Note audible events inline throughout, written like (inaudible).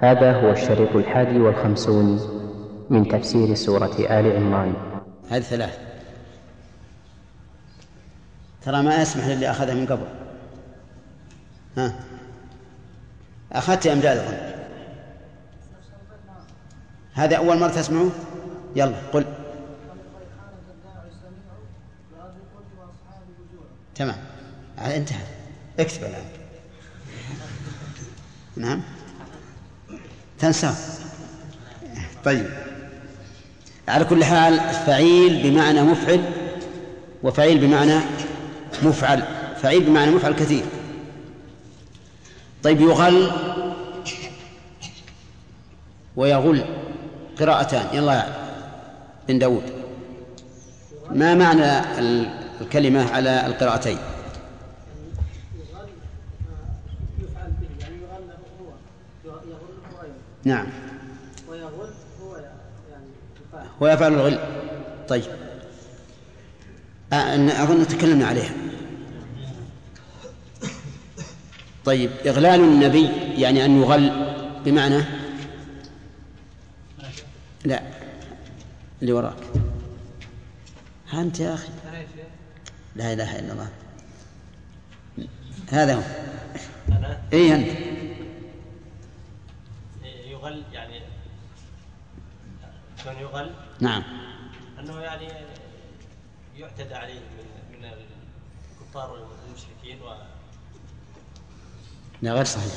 هذا هو الشريط الحادي والخمسون من تفسير سورة آل عمران. هذه ثلاث. ترى ما يسمح للي أخذها من قبل. ها؟ أخذت أمجاد أظن هذا أول مرة تسمعه؟ يلا قل. تمام. انتهى. اكتب الآن. نعم. تنساه طيب. على كل حال فعيل بمعنى مفعل وفعيل بمعنى مفعل. فعيل بمعنى مفعل كثير. طيب يغل ويغل قراءتان. يلا بن داود. ما معنى الكلمة على القراءتين؟ نعم. ويغل هو يعني هو يفعل الغل. طيب. أظن تكلمنا عليها. طيب إغلال النبي يعني أن يغل بمعنى؟ لا. اللي وراك. ها أنت يا أخي. لا إله إلا الله. هذا هو. إيه أنت يغل يعني كان يغل؟ نعم. أنه يعني يعتدى عليه من من الكفار والمشركين و لا غير صحيح.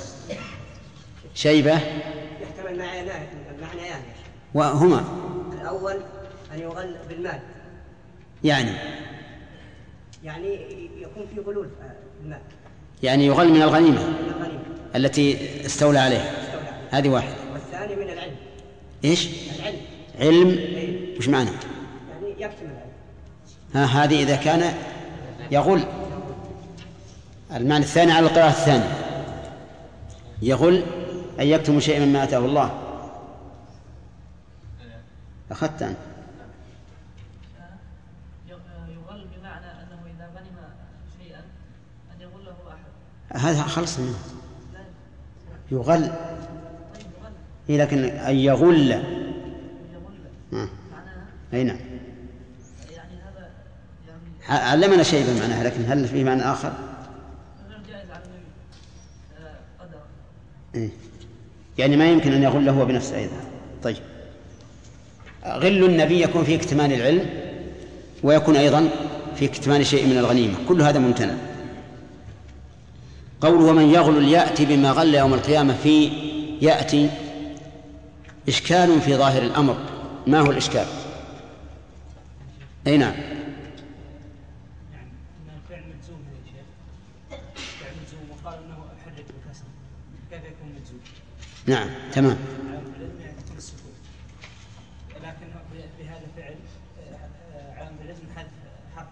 شيبة؟ يحتمل معنى يعني وهما؟ الأول أن يغل بالمال. يعني؟ يعني يكون في غلول في المال يعني يغل من الغنيمة. من التي استولى عليها. استولى عليه. هذه واحدة. والثاني من العلم. إيش؟ العلم. علم. وش معنى؟ يعني يكتم العلم ها هذه إذا كان يغل. المعنى الثاني على القراءة الثانية. يغل أن يكتم شيئا مما آتاه الله. أخذت أنت. يغل بمعنى أنه إذا غنم شيئا أن يغله أحد هذا خلص منه. يغل يغل. إيه لكن أن يغل أي نعم. يعني هذا يعني علمنا شيء بمعناها لكن هل في معنى آخر؟ آه، إيه؟ يعني ما يمكن أن يغل هو بنفسه أيضا. طيب. غل النبي يكون في اكتمان العلم ويكون أيضا في اكتمان شيء من الغنيمة. كل هذا ممتنع. قوله ومن يغل يأتي بما غل يوم القيامة في يأتي إشكال في ظاهر الأمر. ما هو الإشكال؟ أي نعم. الفعل انه؟ نعم تمام. بهذا فعل علامة العلم حذف حرف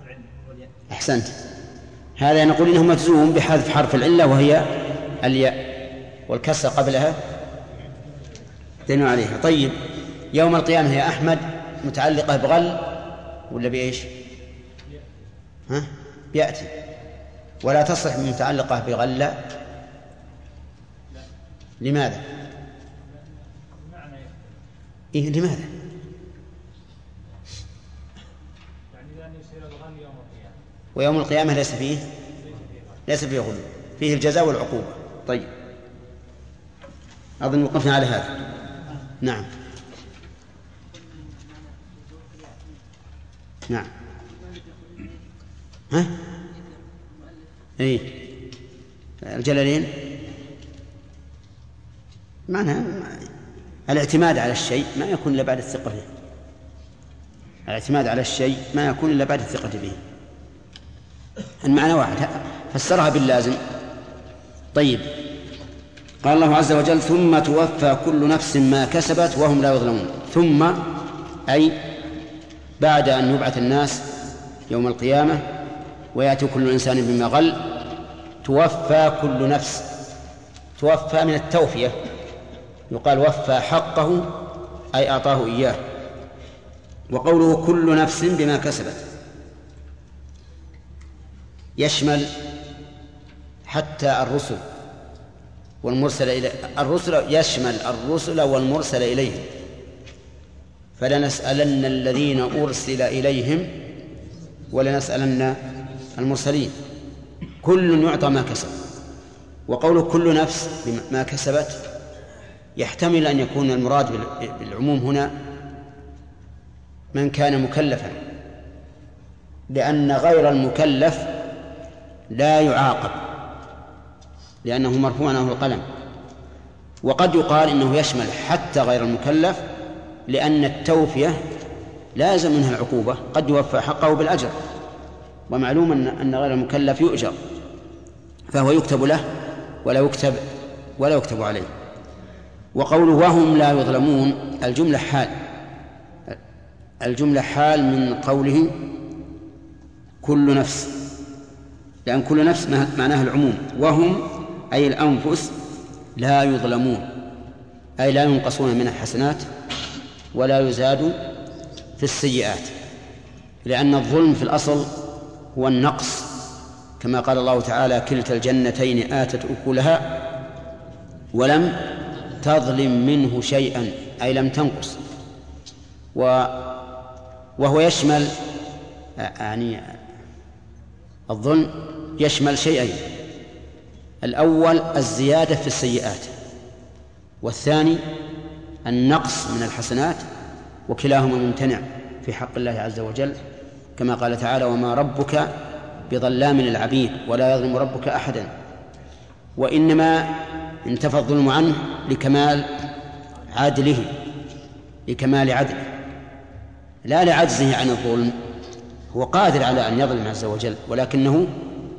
الياء أحسنت. هذا نقول إنه مجزوم بحذف حرف العلة وهي الياء والكسر قبلها. دين عليها. طيب. يوم القيامة يا أحمد متعلقة بغل ولا بإيش؟ ها؟ بيأتي. ولا تصلح متعلقة بغلة. لماذا؟ إيه لماذا؟ ويوم القيامة ليس فيه؟ ليس فيه غلو فيه الجزاء والعقوبة. طيب. أظن وقفنا على هذا. نعم. نعم. ها؟ اي الجلالين؟ معنى الاعتماد على الشيء ما يكون إلا بعد الثقة به. الاعتماد على الشيء ما يكون إلا بعد الثقة به. المعنى واحد. فسرها باللازم. طيب. قال الله عز وجل ثم توفى كل نفس ما كسبت وهم لا يظلمون. ثم أي بعد أن يبعث الناس يوم القيامة ويأتي كل إنسان بما غل توفى كل نفس توفى من التوفية. يقال وفى حقه أي أعطاه إياه. وقوله كل نفس بما كسبت. يشمل حتى الرسل والمرسل إليه الرسل يشمل الرسل والمرسل إليهم. فلنسألن الذين أرسل إليهم ولنسألن المرسلين. كل يعطى ما كسب. وقول كل نفس بما كسبت يحتمل أن يكون المراد بالعموم هنا من كان مكلفا لأن غير المكلف لا يعاقب لأنه مرفوع عنه القلم وقد يقال إنه يشمل حتى غير المكلف لأن التوفية لازم منها العقوبة قد يوفى حقه بالأجر. ومعلوم أن أن غير المكلف يؤجر فهو يكتب له ولا يكتب ولا يكتب عليه. وقوله وهم لا يظلمون الجملة حال. الجملة حال من قوله كل نفس. لأن كل نفس معناها العموم. وهم أي الأنفس لا يظلمون أي لا ينقصون من الحسنات ولا يزاد في السيئات لأن الظلم في الأصل هو النقص كما قال الله تعالى كلتا الجنتين آتت أكلها ولم تظلم منه شيئا أي لم تنقص. و وهو يشمل يعني الظلم يشمل شيئين الأول الزيادة في السيئات والثاني النقص من الحسنات وكلاهما ممتنع في حق الله عز وجل كما قال تعالى وما ربك بظلام للعبيد ولا يظلم ربك أحدا وإنما انتفى الظلم عنه لكمال عدله لكمال عدله لا لعجزه عن الظلم هو قادر على أن يظلم عز وجل ولكنه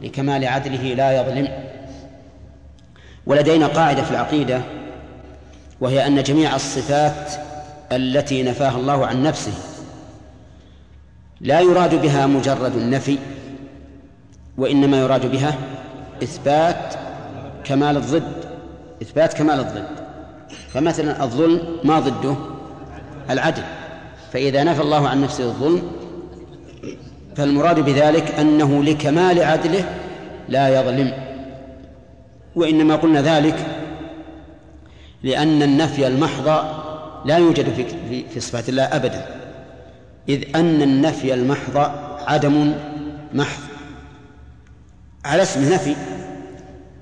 لكمال عدله لا يظلم. ولدينا قاعدة في العقيدة وهي أن جميع الصفات التي نفاها الله عن نفسه لا يراد بها مجرد النفي وإنما يراد بها إثبات كمال الضد إثبات كمال الضد. فمثلا الظلم ما ضده؟ العدل. فإذا نفى الله عن نفسه الظلم فالمراد بذلك أنه لكمال عدله لا يظلم. وإنما قلنا ذلك لأن النفي المحض لا يوجد في في, صفات الله أبدا. إذ أن النفي المحض عدم محض. على اسم نفي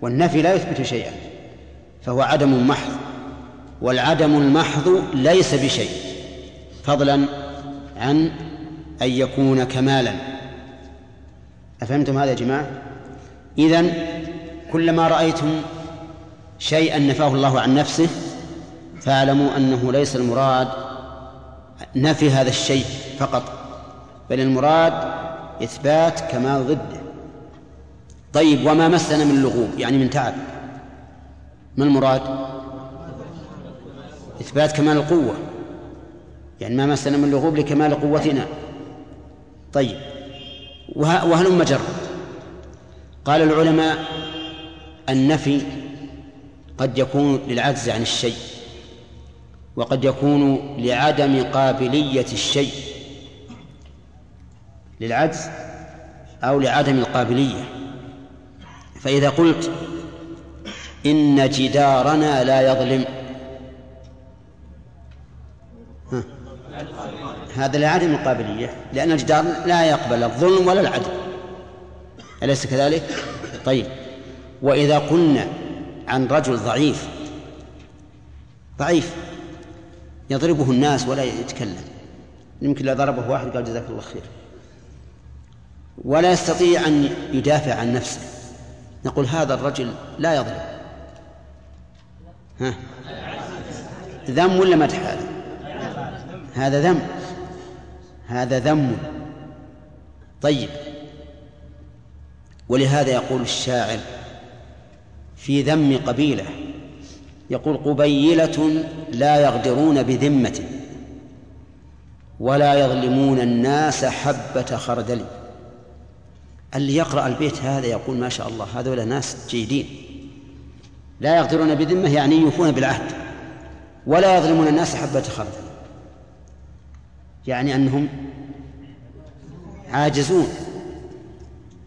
والنفي لا يثبت شيئا فهو عدم محض. والعدم المحض ليس بشيء فضلا عن أن يكون كمالا. أفهمتم هذا يا جماعة؟ إذن كلما رأيتم شيئا نفاه الله عن نفسه فاعلموا أنه ليس المراد نفي هذا الشيء فقط بل المراد إثبات كمال ضده. طيب وما مسنا من لغوب؟ يعني من تعب. ما المراد؟ إثبات كمال القوة. يعني ما مسنا من لغوب لكمال قوتنا. طيب وهلم جر؟ قال العلماء النفي قد يكون للعجز عن الشيء وقد يكون لعدم قابلية الشيء للعجز أو لعدم القابلية فإذا قلت إن جدارنا لا يظلم ها. هذا لعدم القابلية لأن الجدار لا يقبل الظلم ولا العدل أليس كذلك؟ طيب وإذا قلنا عن رجل ضعيف. ضعيف. يضربه الناس ولا يتكلم. يمكن لو ضربه واحد قال جزاك الله خير. ولا يستطيع أن يدافع عن نفسه. نقول هذا الرجل لا يظلم. ها؟ ذم ولا مدح هذا؟ هذا ذم. هذا ذم. طيب. ولهذا يقول الشاعر في ذم قبيله. يقول قبيلة لا يغدرون بذمة ولا يظلمون الناس حبة خردل. اللي يقرأ البيت هذا يقول ما شاء الله هذول ناس جيدين. لا يغدرون بذمة يعني يوفون بالعهد ولا يظلمون الناس حبة خردل. يعني أنهم عاجزون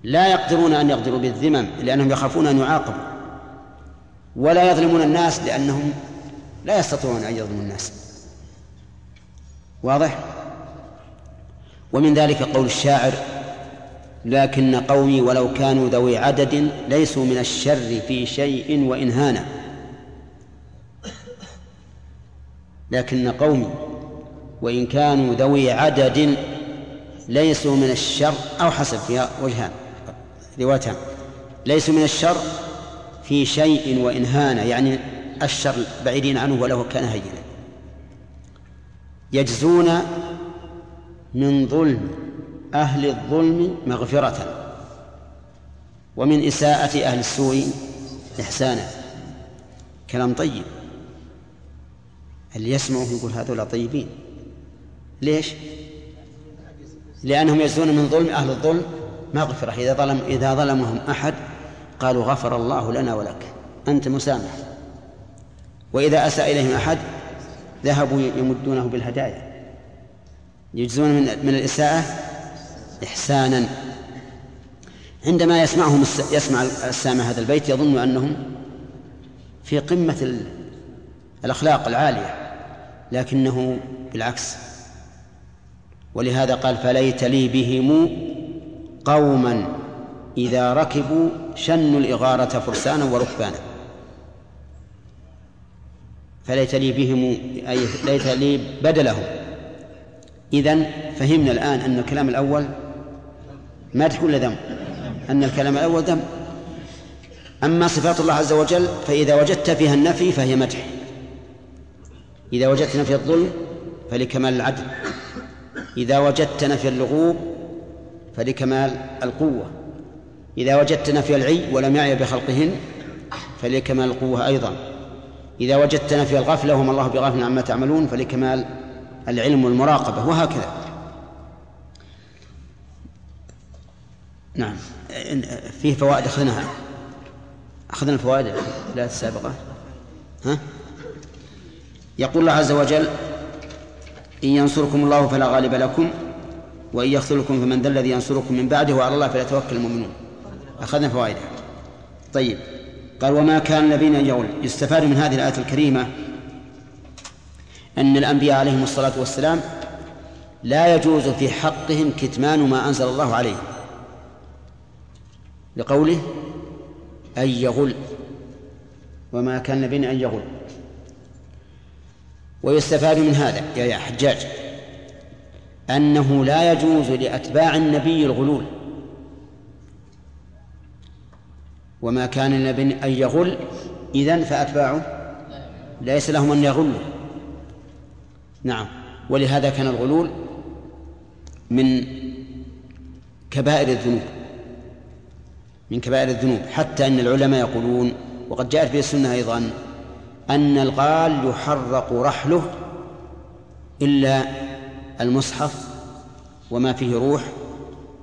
لا يقدرون أن يغدروا بالذمم لأنهم يخافون أن يعاقبوا. ولا يظلمون الناس لأنهم لا يستطيعون أن يظلموا الناس. واضح؟ ومن ذلك قول الشاعر لكن قومي ولو كانوا ذوي عدد ليسوا من الشر في شيء وإن هانا لكن قومي وإن كانوا ذوي عدد ليسوا من الشر أو حسب فيها وجهان روايتان. ليسوا من الشر في شيء وإن هان يعني الشر بعيدين عنه ولو كان هينا. يجزون من ظلم أهل الظلم مغفرة ومن إساءة أهل السوء إحسانا. كلام طيب. اللي يسمعه يقول هذول طيبين؟ ليش؟ لأنهم يجزون من ظلم أهل الظلم مغفرة. إذا ظلم إذا ظلمهم أحد قالوا غفر الله لنا ولك. أنت مسامح. وإذا أساء إليهم أحد ذهبوا يمدونه بالهدايا. يجزون من من الإساءة إحسانا. عندما يسمعهم يسمع السامع هذا البيت يظن أنهم في قمة الأخلاق العالية لكنه بالعكس. ولهذا قال فليت لي بهم قوما إذا ركبوا شنوا الإغارة فرسانا وركبانا. فليت لي بهم أي ليت لي بدلهم. إذن فهمنا الآن أن الكلام الأول مدح ولا ذم؟ أن الكلام الأول ذم. أما صفات الله عز وجل فإذا وجدت فيها النفي فهي مدح. إذا وجدت نفي الظلم فلكمال العدل. إذا وجدت نفي اللغوب فلكمال القوة. إذا وجدت نفي العي ولم يعي بخلقهن فلكمال القوة أيضا. إذا وجدت نفي الغفلة وما الله بغافل عما تعملون فلكمال العلم والمراقبة وهكذا. نعم. فيه فوائد أخذناها. أخذنا الفوائد الثلاث السابقة. ها؟ يقول الله عز وجل إن ينصركم الله فلا غالب لكم وإن يخذلكم فمن ذا الذي ينصركم من بعده وعلى الله فليتوكل المؤمنون. أخذنا فوائدها. طيب قال وما كان نبينا يغل يستفاد من هذه الآية الكريمة أن الأنبياء عليهم الصلاة والسلام لا يجوز في حقهم كتمان ما أنزل الله عليه. لقوله أن يغل وما كان نبينا أن يغل. ويستفاد من هذا يا حجاج أنه لا يجوز لأتباع النبي الغلول. وما كان النبي أن يغل إذن فأتباعه. ليس لهم أن يغلوا. نعم. ولهذا كان الغلول من كبائر الذنوب. من كبائر الذنوب. حتى أن العلماء يقولون وقد جاءت به السنة أيضا أن الغال يحرق رحله إلا المصحف وما فيه روح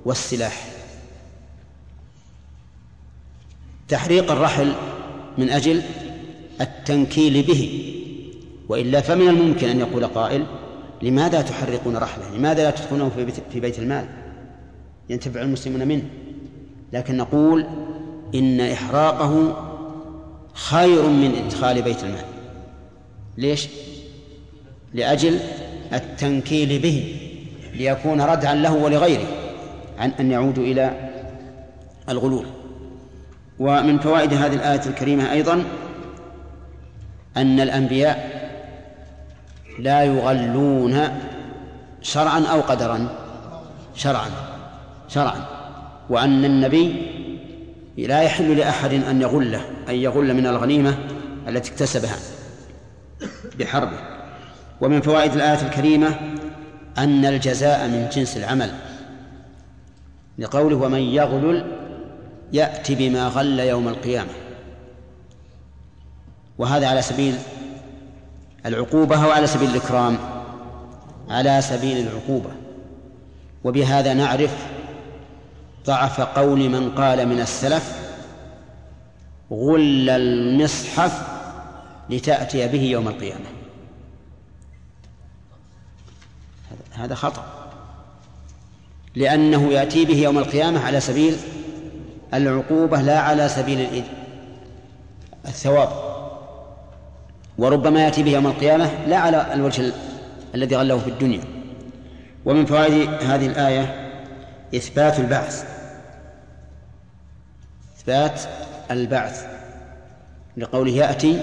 والسلاح. تحريق الرحل من أجل التنكيل به وإلا فمن الممكن أن يقول قائل لماذا تحرقون رحله؟ لماذا لا تدخلونه في بيت, المال؟ ينتفع المسلمون منه. لكن نقول إن إحراقه خير من إدخال بيت المال. ليش؟ لأجل التنكيل به ليكون ردعا له ولغيره عن أن يعودوا إلى الغلول. ومن فوائد هذه الآية الكريمة أيضا أن الأنبياء لا يغلون شرعا أو قدرا. شرعا. شرعا. وأن النبي لا يحل لأحد أن يغله أن يغل من الغنيمة التي اكتسبها بحربه ومن فوائد الآية الكريمة أن الجزاء من جنس العمل. لقوله ومن يغلل يأتي بما غل يوم القيامة. وهذا على سبيل العقوبة أو على سبيل الإكرام؟ على سبيل العقوبة. وبهذا نعرف ضعف قول من قال من السلف غل المصحف لتأتي به يوم القيامة. هذا خطأ. لأنه يأتي به يوم القيامة على سبيل العقوبة لا على سبيل الثواب. وربما يأتي به يوم القيامة لا على الوجه ال- الذي غله في الدنيا. ومن فوائد هذه الآية إثبات البعث. إثبات البعث. لقوله يأتي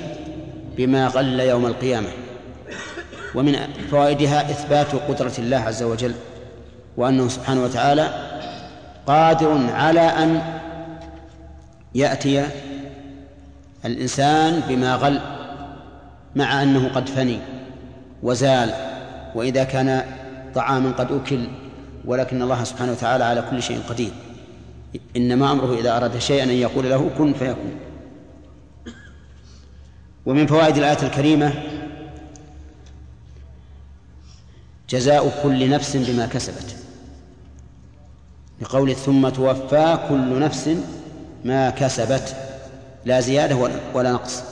بما غل يوم القيامة. ومن فوائدها إثبات قدرة الله عز وجل وأنه سبحانه وتعالى قادر على أن يأتي الإنسان بما غل مع أنه قد فني وزال وإذا كان طعاما قد أكل ولكن الله سبحانه وتعالى على كل شيء قدير. إنما أمره إذا أراد شيئا أن يقول له كن فيكون. ومن فوائد الآية الكريمة جزاء كل نفس بما كسبت. لقول ثم توفى كل نفس ما كسبت لا زيادة ولا- نقص.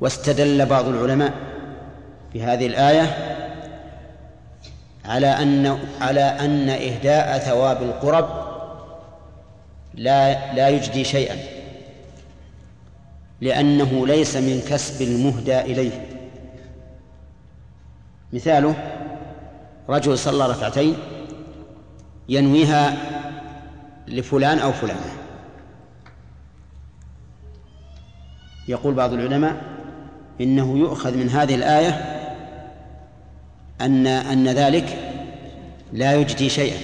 واستدل بعض العلماء في هذه الآية على أن على أن إهداء ثواب القرب لا لا يجدي شيئا لأنه ليس من كسب المهدى إليه. مثاله رجل صلى ركعتين ينويها لفلان أو فلانة. يقول بعض العلماء إنه يؤخذ من هذه الآية أن أن ذلك لا يجدي شيئا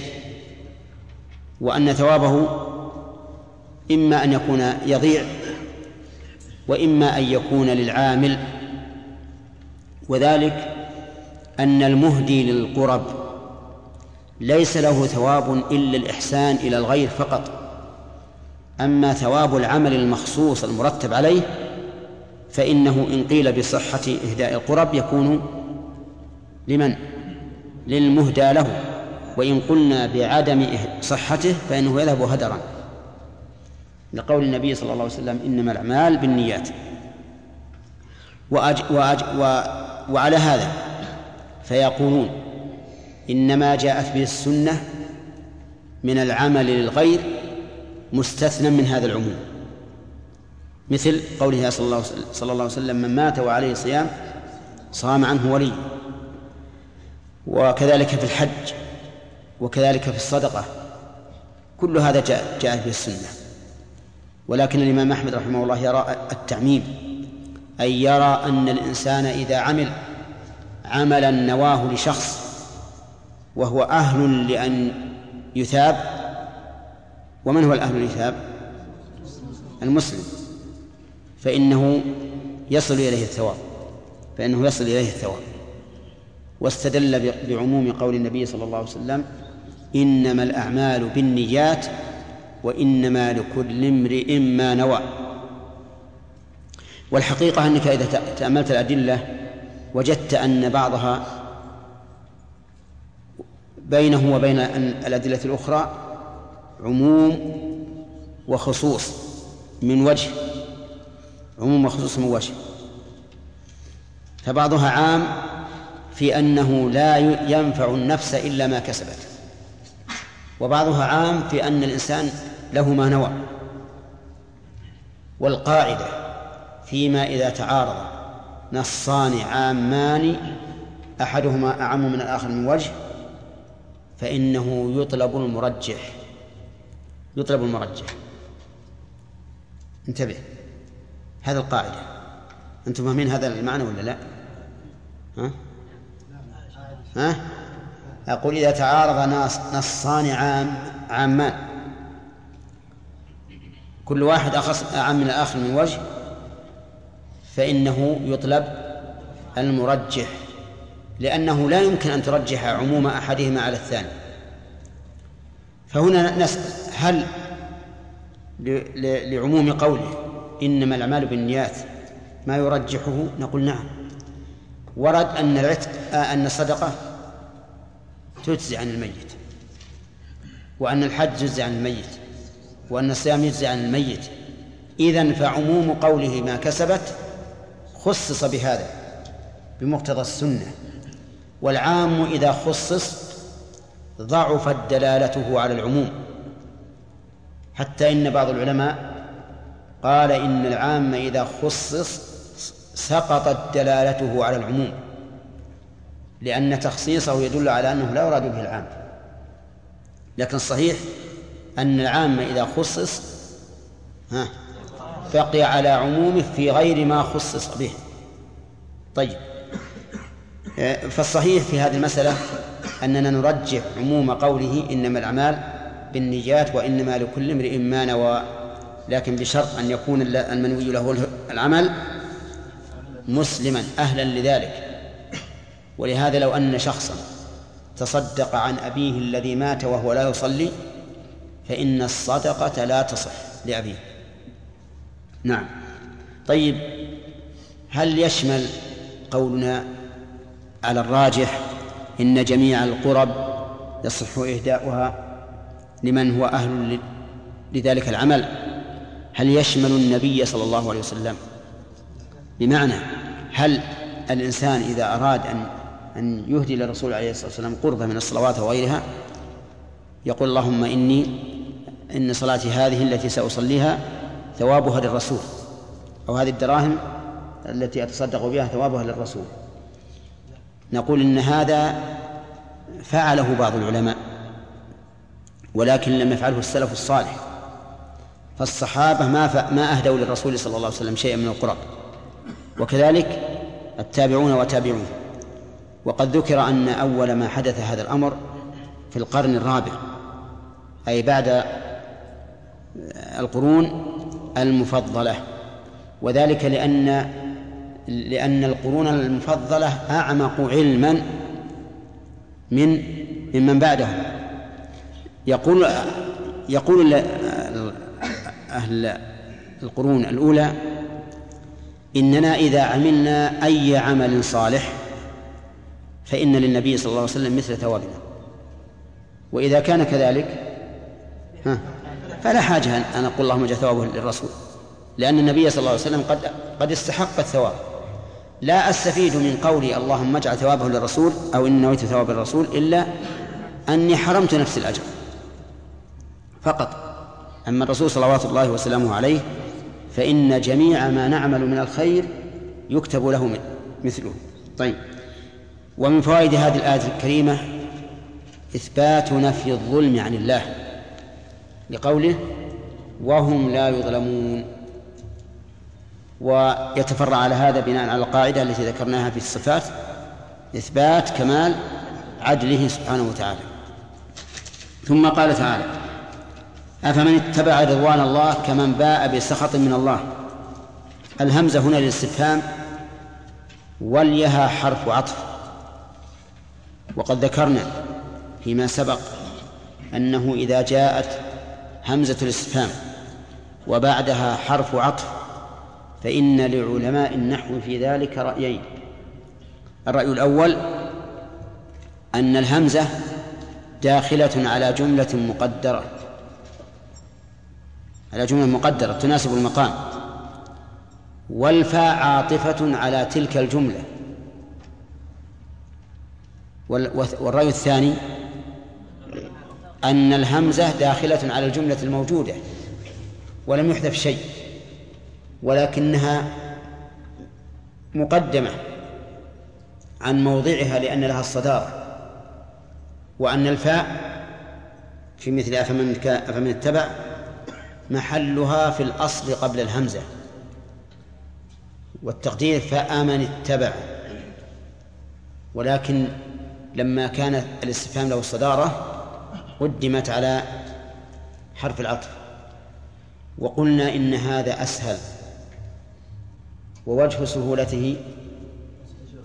وأن ثوابه إما أن يكون يضيع وإما أن يكون للعامل وذلك أن المهدي للقرب ليس له ثواب إلا الإحسان إلى الغير فقط. أما ثواب العمل المخصوص المرتب عليه فإنه إن قيل بصحة إهداء القرب يكون لمن؟ للمهدى له. وإن قلنا بعدم إه- صحته فإنه يذهب هدرا. لقول النبي صلى الله عليه وسلم إنما الأعمال بالنيات. وأج وأج و وعلى هذا فيقولون إنما جاءت به السنة من العمل للغير مستثنى من هذا العموم. مثل قوله صلى الله صلى الله عليه وسلم من مات وعليه صيام صام عنه ولي وكذلك في الحج وكذلك في الصدقة. كل هذا جاء جاءت به السنة. ولكن الإمام أحمد رحمه الله يرى التعميم أي يرى أن الإنسان إذا عمل عملا نواه لشخص وهو أهل لأن يثاب ومن هو الأهل ليثاب المسلم. فإنه يصل إليه الثواب فإنه يصل إليه الثواب. واستدل بعموم قول النبي صلى الله عليه وسلم إنما الأعمال بالنيات وإنما لكل امرئ ما نوى. والحقيقة أنك إذا تأملت الأدلة وجدت أن بعضها بينه وبين الأدلة الأخرى عموم وخصوص من وجه عموم وخصوص من وجه. فبعضها عام في أنه لا ينفع النفس إلا ما كسبت. وبعضها عام في أن الإنسان له ما نوى. والقاعدة فيما إذا تعارض نصان عامان أحدهما أعم من الآخر من وجه فإنه يطلب المرجح يطلب المرجح انتبه هذا القاعدة أنتم فاهمين هذا المعنى ولا لا؟ ها؟ ها؟ أقول إذا تعارض نص نصان عام عامان كل واحد أخص أعم من الآخر من وجه فإنه يطلب المرجح لأنه لا يمكن أن ترجح عموم أحدهما على الثاني. فهنا نسأل هل لعموم قوله إنما الأعمال بالنيات ما يرجحه؟ نقول نعم. ورد أن العتق أن الصدقة تجزي عن الميت وأن الحج يجزي عن الميت وأن الصيام يجزي عن الميت. إذن فعموم قوله ما كسبت خصص بهذا بمقتضى السنة. والعام إذا خصص ضعفت دلالته على العموم. حتى إن بعض العلماء قال إن العام إذا خصص سقطت دلالته على العموم لأن تخصيصه يدل على أنه لا يراد به العام. لكن الصحيح أن العام إذا خصص ها بقي على عمومه في غير ما خصص به. طيب. فالصحيح في هذه المسألة أننا نرجح عموم قوله إنما الأعمال بالنيات وإنما لكل امرئ ما نوى لكن بشرط أن يكون المنوي له العمل مسلما أهلا لذلك. ولهذا لو أن شخصا تصدق عن أبيه الذي مات وهو لا يصلي فإن الصدقة لا تصح لأبيه. نعم. طيب هل يشمل قولنا على الراجح إن جميع القرب يصح إهداؤها لمن هو أهل لذلك العمل. هل يشمل النبي صلى الله عليه وسلم؟ بمعنى هل الإنسان إذا أراد أن أن يهدي للرسول عليه الصلاة والسلام قربة من الصلوات وغيرها يقول اللهم إني إن صلاتي هذه التي سأصليها ثوابها للرسول أو هذه الدراهم التي أتصدق بها ثوابها للرسول. نقول إن هذا فعله بعض العلماء ولكن لم يفعله السلف الصالح. فالصحابة ما ما أهدوا للرسول صلى الله عليه وسلم شيئا من القرب. وكذلك التابعون وتابعون. وقد ذكر أن أول ما حدث هذا الأمر في القرن الرابع أي بعد القرون المفضلة. وذلك لأن لأن القرون المفضلة أعمق علما من ممن بعدهم. يقول يقول أهل القرون الأولى إننا إذا عملنا أي عمل صالح فإن للنبي صلى الله عليه وسلم مثل ثوابنا. وإذا كان كذلك ها فلا حاجة أن أقول اللهم اجعل ثوابه للرسول لأن النبي صلى الله عليه وسلم قد قد استحق الثواب. لا أستفيد من قولي اللهم اجعل ثوابه للرسول أو إن نويت ثواب الرسول إلا أني حرمت نفس الأجر. فقط. أما الرسول صلوات الله وسلامه عليه فإن جميع ما نعمل من الخير يكتب له مثله. طيب. ومن فوائد هذه الآية الكريمة إثبات نفي الظلم عن الله لقوله وهم لا يظلمون. ويتفرع على هذا بناء على القاعدة التي ذكرناها في الصفات إثبات كمال عدله سبحانه وتعالى. ثم قال تعالى أفمن اتبع رضوان الله كمن باء بسخط من الله؟ الهمزة هنا للاستفهام وليها حرف عطف. وقد ذكرنا فيما سبق أنه إذا جاءت همزة الاستفهام وبعدها حرف عطف فإن لعلماء النحو في ذلك رأيين. الرأي الأول أن الهمزة داخلة على جملة مقدرة. على جملة مقدرة تناسب المقام. والفاء عاطفة على تلك الجملة. والرأي الثاني أن الهمزة داخلة على الجملة الموجودة ولم يحذف شيء. ولكنها مقدمة عن موضعها لأن لها الصدارة وأن الفاء في مثل أفمن, أفمن اتبع محلها في الأصل قبل الهمزة والتقدير فآمن اتبع ولكن لما كان الاستفهام له الصدارة قدمت على حرف العطف وقلنا إن هذا أسهل. ووجه سهولته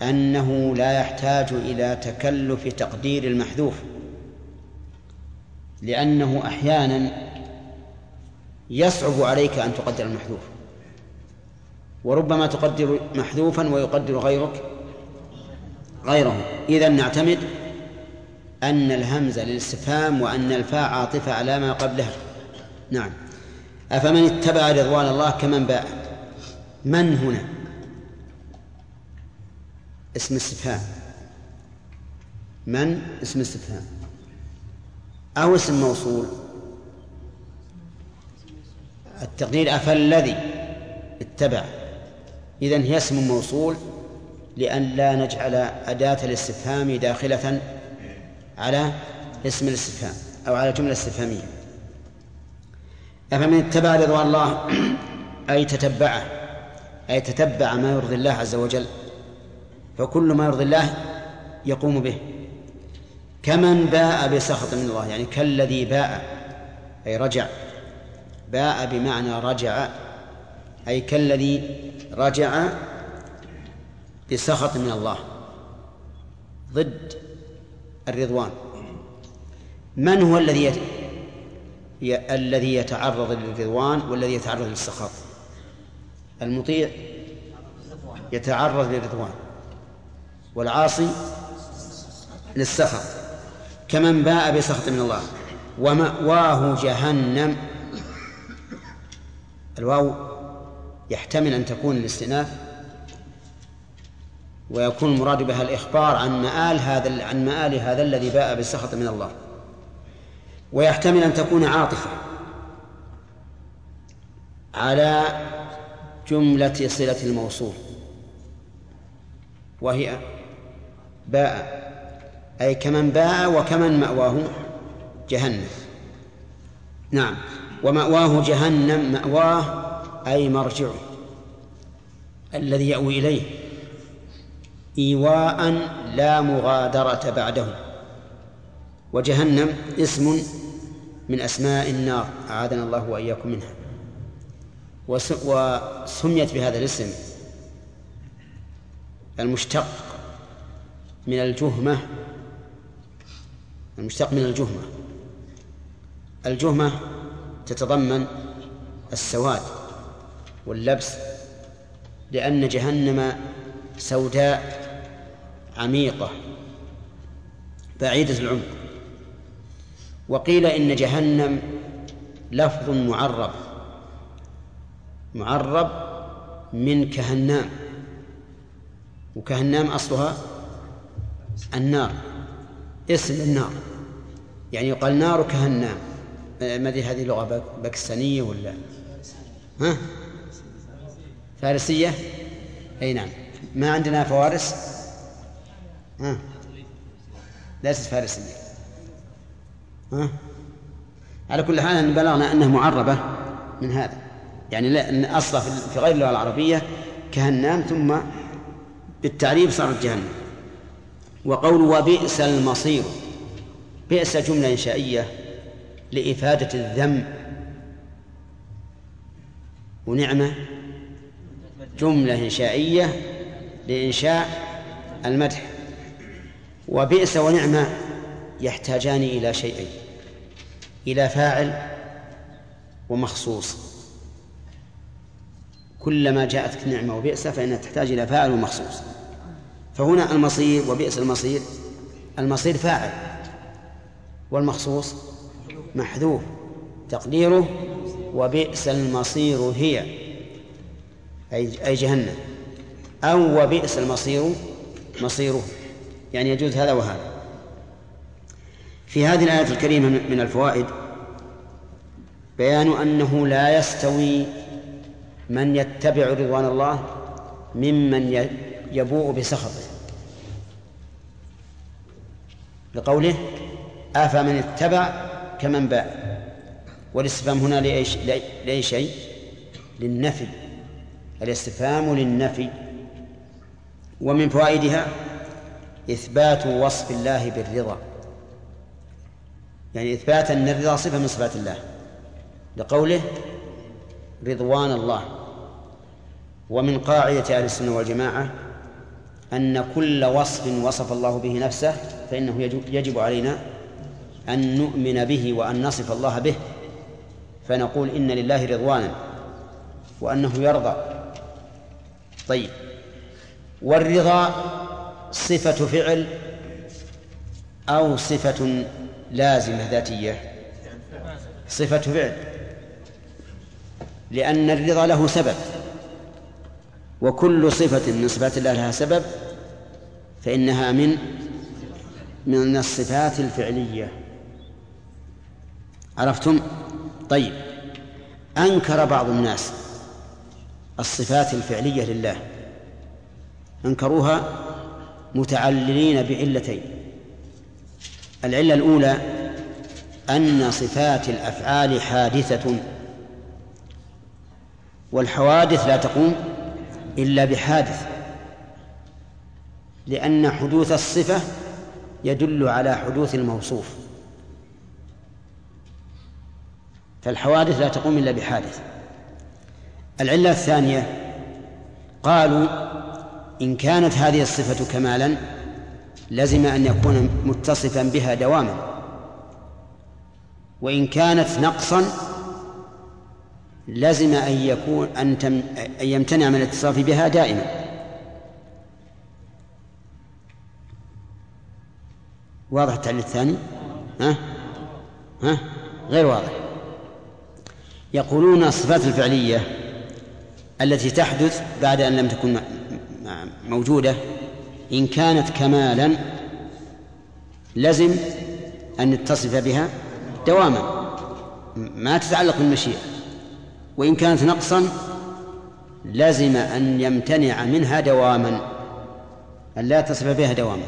أنه لا يحتاج إلى تكلف تقدير المحذوف لأنه أحيانا يصعب عليك أن تقدر المحذوف. وربما تقدر محذوفا ويقدر غيرك غيره. إذا نعتمد أن الهمزة للاستفهام وأن الفاء عاطفة على ما قبلها. نعم. أفمن اتبع رضوان الله كمن باء؟ من هنا؟ اسم استفهام. من اسم استفهام؟ أو اسم موصول؟ التقدير أفالذي اتبع. إذن هي اسم موصول لأن لا نجعل أداة الاستفهام داخلة على اسم الاستفهام أو على جملة استفهامية. أفمن اتبع رضوان الله أي تتبعه؟ أي تتبع ما يرضي الله عز وجل؟ فكل ما يرضي الله يقوم به. كمن باء بسخط من الله يعني كالذي باء أي رجع. باء بمعنى رجع أي كالذي رجع بسخط من الله. ضد الرضوان. من هو الذي. الذي يتعرض للرضوان والذي يتعرض للسخط؟ المطيع يتعرض للرضوان والعاصي للسخط كمن باء بسخط من الله ومأواه جهنم. الواو يحتمل أن تكون الاستئناف ويكون المراد بها الإخبار عن مآل هذا عن مآل هذا الذي باء بالسخط من الله. ويحتمل أن تكون عاطفة على جملة صلة الموصول. وهي باء. أي كمن باء وكمن مأواه جهنم. نعم. ومأواه جهنم مأواه أي مرجعه الذي يأوي إليه. إيواء لا مغادرة بعده. وجهنم اسم من أسماء النار. أعاذنا الله وإياكم منها. وسميت بهذا الاسم المشتق من الجهمة. المشتق من الجهمة. الجهمة تتضمن السواد واللبس لأن جهنم سوداء عميقة بعيدة العمق. وقيل إن جهنم لفظ معرب. معرب من كهنام. وكهنام أصلها النار اسم النار. يعني يقال نار كهنام. ما أدري هذه لغة باكستانية ولا؟ ها؟ فارسية؟ أي نعم. ما عندنا فوارس؟ ها؟ ليست فارسية. ها؟ على كل حال بلغنا أنها معربة من هذا. يعني لا أصلا في غير اللغة العربية كهنام ثم بالتعريب صارت جهنم. وقول وبئس المصير بئس جملة إنشائية لإفادة الذم ونعمة جملة إنشائية لإنشاء المدح. وبئس ونعمة يحتاجان إلى شيئين إلى فاعل ومخصوص. كلما جاءتك نعمة وبئس فإنها تحتاج إلى فاعل ومخصوص فهنا المصير وبئس المصير المصير فاعل والمخصوص محذوف تقديره وبئس المصير هي أي جهنم. أو وبئس المصير مصيره يعني يجوز هذا وهذا. في هذه الآية الكريمة من الفوائد بيان أنه لا يستوي من يتبع رضوان الله ممن يبوء بسخطه. لقوله أفمن اتبع كمن باء والاستفهام هنا لأي, لأي شيء؟ للنفي. الاستفهام للنفي. ومن فوائدها إثبات وصف الله بالرضا. يعني إثبات أن الرضا صفة من صفات الله. لقوله رضوان الله. ومن قاعدة أهل السنة والجماعة أن كل وصف وصف الله به نفسه فإنه يجب علينا أن نؤمن به وأن نصف الله به. فنقول إن لله رضوانا وأنه يرضى. طيب. والرضا صفة فعل أو صفة لازمة ذاتية؟ صفة فعل. لأن الرضا له سبب. وكل صفة من صفات الله لها سبب فإنها من من الصفات الفعلية. عرفتم؟ طيب. أنكر بعض الناس الصفات الفعلية لله. أنكروها متعللين بعلتين. العلة الأولى أن صفات الأفعال حادثة والحوادث لا تقوم إلا بحادث لأن حدوث الصفة يدل على حدوث الموصوف. فالحوادث لا تقوم إلا بحادث. العلة الثانية قالوا إن كانت هذه الصفة كمالا لزم أن يكون متصفا بها دواما وإن كانت نقصا لزم أن يكون أن, تم أن يمتنع من الاتصاف بها دائما. واضح التعليل الثاني؟ ها؟ ها؟ غير واضح. يقولون الصفات الفعلية التي تحدث بعد أن لم تكن موجودة إن كانت كمالا لزم أن نتصف بها دواما ما تتعلق بالمشيئة. وإن كانت نقصا لزم أن يمتنع منها دواما أن لا تصف بها دواما.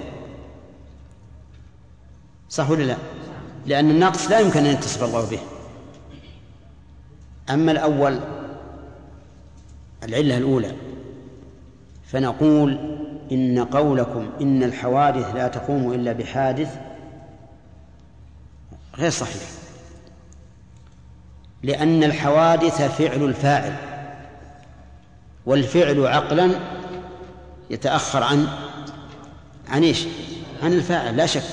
صح ولا لا؟ لأن النقص لا يمكن أن يتصف الله به. أما الأول العلة الأولى فنقول إن قولكم إن الحوادث لا تقوم إلا بحادث غير صحيح. لأن الحوادث فعل الفاعل والفعل عقلا يتأخر عن عن إيش؟ عن الفاعل لا شك.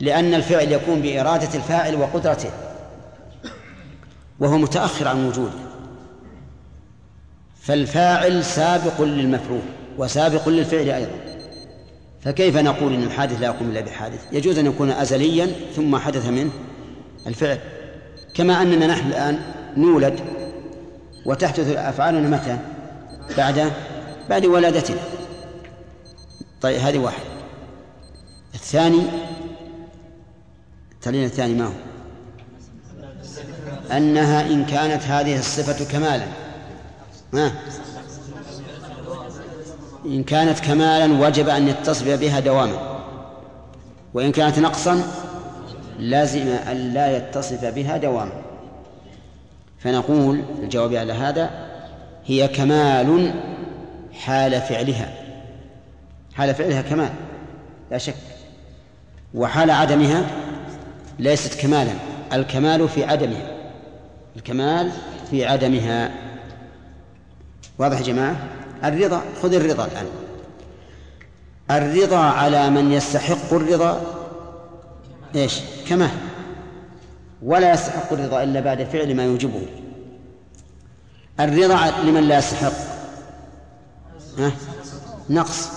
لأن الفعل يكون بإرادة الفاعل وقدرته وهو متأخر عن وجوده. فالفاعل سابق للمفعول وسابق للفعل أيضا. فكيف نقول إن الحادث لا يقوم إلا بحادث؟ يجوز أن يكون أزليا ثم حدث منه الفعل. كما أننا نحن الآن نولد وتحدث أفعالنا متى؟ بعد بعد ولادتنا. طيب هذه واحد. الثاني التعليل الثاني ما هو؟ أنها إن كانت هذه الصفة كمالا. ما إن كانت كمالا وجب أن يتصف بها دواما. وإن كانت نقصا لازم أن لا يتصف بها دواما فنقول الجواب على هذا هي كمال حال فعلها. حال فعلها كمال لا شك. وحال عدمها ليست كمالا الكمال في عدمها. الكمال في عدمها. واضح يا جماعة؟ الرضا خذ الرضا الآن. الرضا على من يستحق الرضا إيش؟ كمال ولا يستحق الرضا إلا بعد فعل ما يوجبه. الرضا لمن لا يستحق. ها؟ نقص.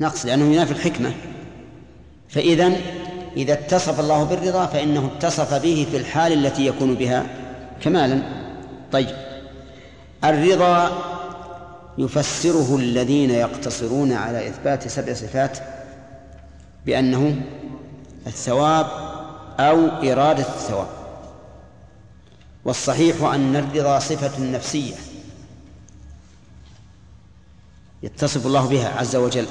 نقص لأنه ينافي الحكمة. فإذا إذا اتصف الله بالرضا فإنه اتصف به في الحال التي يكون بها كمالا. طيب. الرضا يفسره الذين يقتصرون على إثبات سبع صفات بأنه الثواب أو إرادة الثواب. والصحيح أن الرضا صفة نفسية يتصف الله بها عز وجل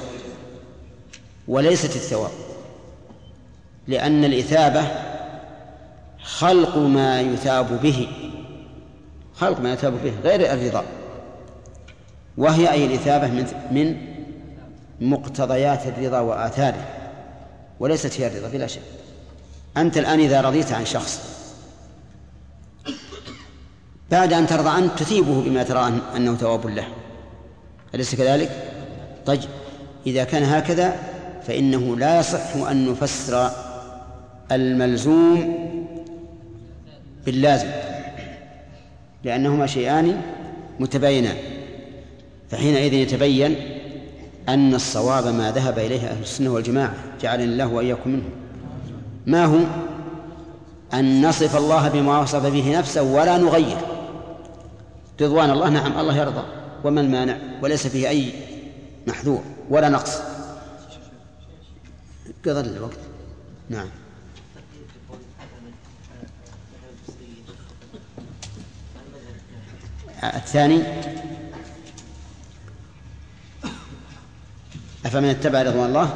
وليست الثواب لأن الإثابة خلق ما يثاب به خلق ما يثاب به غير الرضا وهي أي الإثابة من من مقتضيات الرضا وآثاره. وليست هي الرضا بلا شك. أنت الآن إذا رضيت عن شخص بعد أن ترضى عنه تثيبه بما ترى أنه ثواب له. أليس كذلك؟ طيب إذا كان هكذا فإنه لا يصح أن نفسر الملزوم باللازم لأنهما شيئان متباينان. فحينئذ يتبين أن الصواب ما ذهب إليه أهل السنة والجماعة جعلني الله وإياكم منهم. ما هو؟ أن نصف الله بما وصف به نفسه ولا نغير. رضوان الله نعم الله يرضى. وما المانع؟ وليس فيه أي محذور ولا نقص. قضى الوقت. نعم. الثاني أفمن اتبع رضوان الله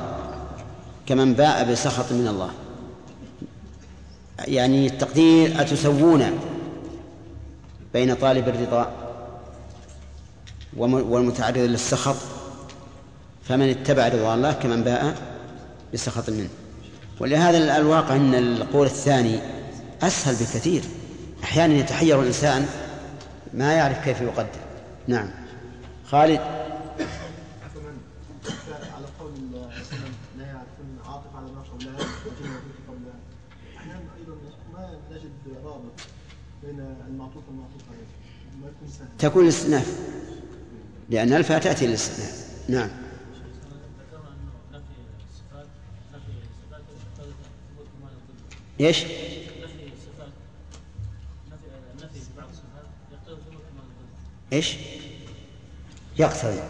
كمن باء بسخط من الله؟ يعني التقدير أتسوون بين طالب الرضا والمتعرض للسخط؟ فمن اتبع رضوان الله كمن باء بسخط منه. ولهذا الواقع أن القول الثاني أسهل بكثير. أحيانا يتحير الإنسان ما يعرف كيف يقدر. نعم. خالد على قول السلام لا يعرفون عاطف على نفسه ولا وجن وجود قبل أحيانا أيضا ما نجد رابط بين المعطوف والمعطوف عليه ما يكون سهل تكون الاستئناف لأن الفاء تأتي للاستئناف نعم إيش؟ إيش؟ يقتضي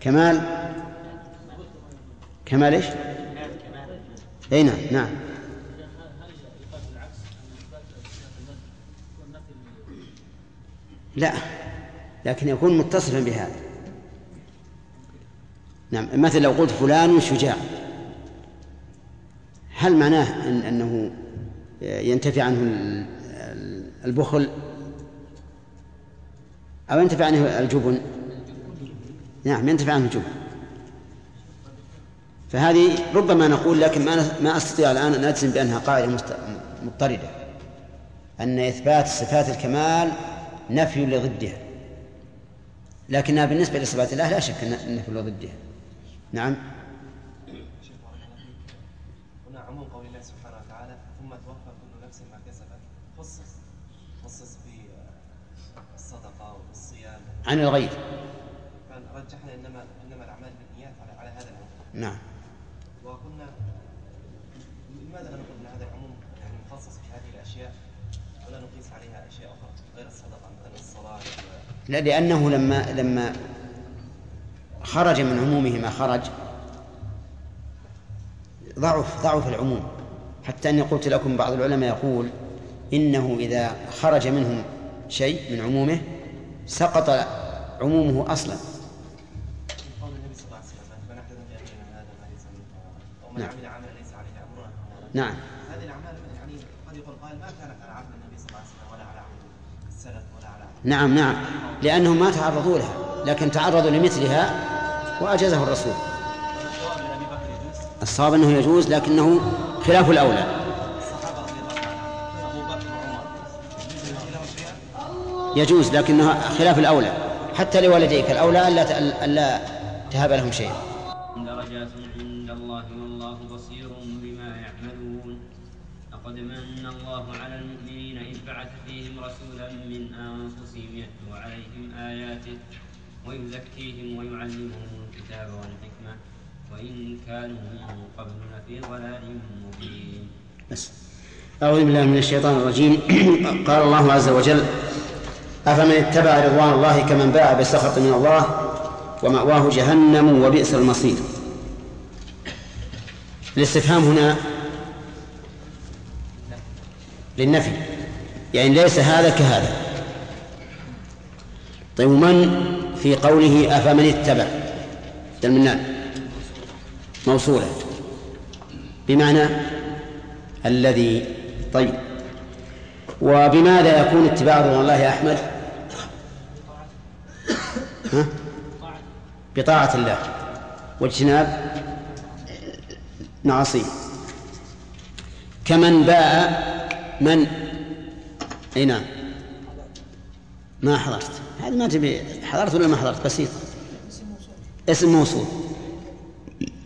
كمال كمال إيش؟ أي نعم نعم هل يقال بالعكس ان اثبات صفات النفي يكون نفي لا. لكن يكون متصفا بهذا. نعم مثلا لو قلت فلان شجاع. هل معناه إن أنه ينتفي عنه ال- ال- البخل؟ أو ينتفي عنه الجبن؟ نعم ينتفي عنه الجبن. فهذه ربما نقول لكن ما ما أستطيع الآن أن أجزم بأنها قاعدة مضطردة. أن إثبات صفات الكمال نفي لضدها لكنها بالنسبة لصفات الله لا شك ان نفي لضدها نعم. هنا عموم قول الله سبحانه وتعالى ثم توفى كل نفس ما كسبت. خصص خصص وبالصيام عن الغير. فرجحنا انما إنما الأعمال بالنيات على على هذا العموم. نعم وقلنا لماذا لا نقول ان هذا العموم يعني مخصص في هذه الاشياء نقيس عليها اشياء أخرى غير الصدقة مثلا الصلاة لا لأنه لما لما خرج من عمومه ما خرج ضعف ضعف العموم. حتى أني قلت لكم بعض العلماء يقول إنه إذا خرج منه شيء من عمومه سقط عمومه أصلا. قول النبي نعم نعم. لأنهم ما تعرضوا لها لكن تعرضوا لمثلها وأجازه الرسول. الصواب أنه يجوز لكنه خلاف الأولى. يجوز ان لهم شيئا يجوز لكنه خلاف الأولى. حتى لوالديك الأولى ألا ألا تهب لهم شيئا. درجات عند الله والله بصير بما يعملون. لقد من الله على المؤمنين إذ بعث رسولا من أنفسهم يتلو عليهم آياته ويزكيهم ويعلمهم الكتاب والحكمة وإن كانوا من قبل لفي ضلال مبين. بس. أعوذ بالله من الشيطان الرجيم. (clears throat) قال الله عز وجل أفمن اتبع رضوان الله كمن باع بسخط من الله ومأواه جهنم وبئس المصير؟ الاستفهام هنا للنفي. يعني ليس هذا كهذا. طيب من في قوله أفمن اتبع؟ المنان موصولة بمعنى الذي طيب. وبماذا يكون اتباع رضوان الله يا أحمد؟ ها؟ بطاعة الله. واجتناب معاصيه. كمن باء من اي نعم. ما حضرت. هذا ما تبي حضرت ولا ما حضرت؟ بسيط. اسم موصول.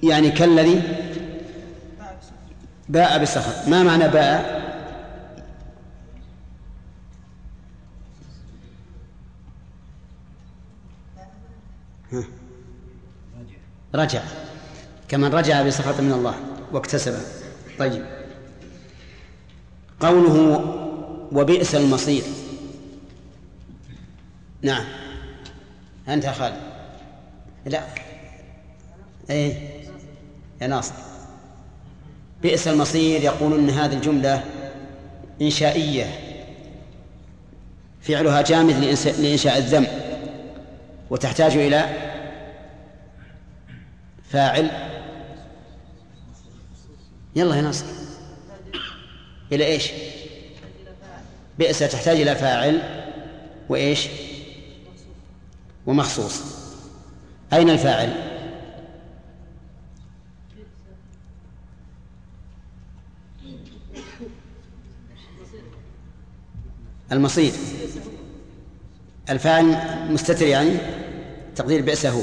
يعني كالذي باء بالسخط ما معنى باء. رجع. كمن رجع بسخط من الله واكتسبه. طيب. قوله وبئس المصير. نعم. أنت يا خالد. لا. إيه. يا ناصر. بئس المصير يقولون ان هذه الجملة إنشائية. فعلها جامد لإنشاء الذم. وتحتاج إلى فاعل. يلا يا ناصر. إلى إيش؟ بئس تحتاج إلى فاعل وإيش؟ ومخصوص. أين الفاعل؟ المصير. الفاعل مستتر يعني تقدير بئس هو.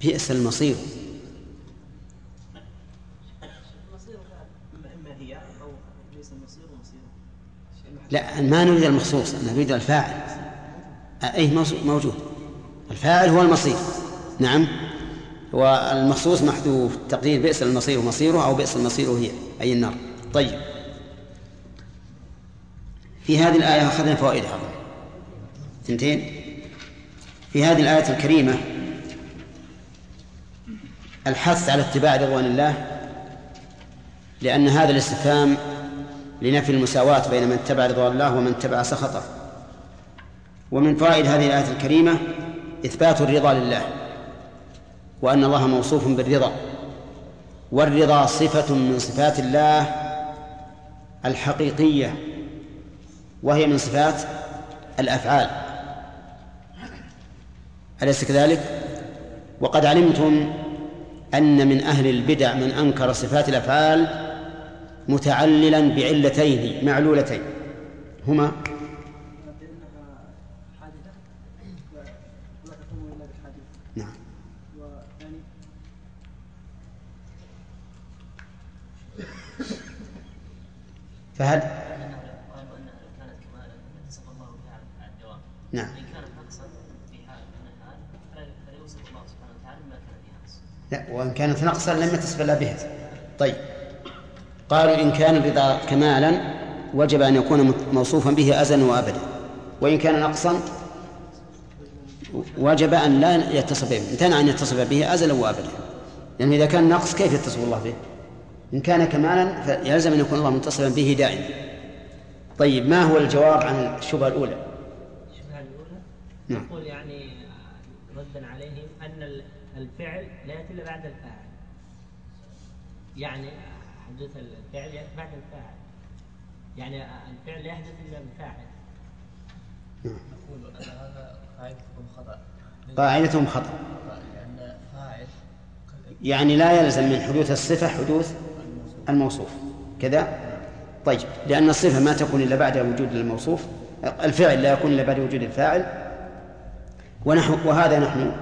بئس المصير اما هي أو ليس المصير ومصيره لا ما نريد المخصوص نريد الفاعل. أي موجود. الفاعل هو المصير. نعم. والمخصوص محذوف. تقدير بئس المصير مصيره أو بئس المصير هي أي النار. طيب. في هذه الآية أخذنا فوائد أظن ثنتين في هذه الآية الكريمة الحث على اتباع رضوان الله لأن هذا الاستفهام لنفي المساواة بين من اتبع رضوان الله ومن اتبع سخطه. ومن فوائد هذه الآية الكريمة إثبات الرضا لله وأن الله موصوف بالرضا. والرضا صفة من صفات الله الحقيقية وهي من صفات الأفعال. أليس كذلك؟ وقد علمتم أن من أهل البدع من أنكر صفات الأفعال متعللا بعلتين معلولتين. هما؟ الا نعم. فهد نعم. لا وإن كانت نقصا لم يتصف إلا بها. طيب. قالوا إن كان الرضا كمالا وجب أن يكون موصوفا به أزلا وأبدا. وإن كان نقصا وجب أن لا يتصف به امتنع أن يتصف به أزلا وأبدا. لأنه إذا كان نقص كيف يتصف الله به؟ إن كان كمالا فيلزم أن يكون الله متصفا به دائما. طيب ما هو الجواب عن الشبهة الأولى؟ الشبهة الأولى نعم. يقول يعني ردا عليهم أن ال- الفعل لا يأتي إلا بعد الفاعل. يعني حدوث الفعل بعد الفاعل. يعني الفعل لا يحدث إلا بفاعل نقول أن هذا قاعدتكم خطأ. قاعدتهم خطأ. لأن فاعل يعني لا يلزم من حدوث الصفة حدوث الموصوف. كذا؟ طيب لأن الصفة ما تكون إلا بعد وجود الموصوف الفعل لا يكون إلا بعد وجود الفاعل. ونحن وهذا نحن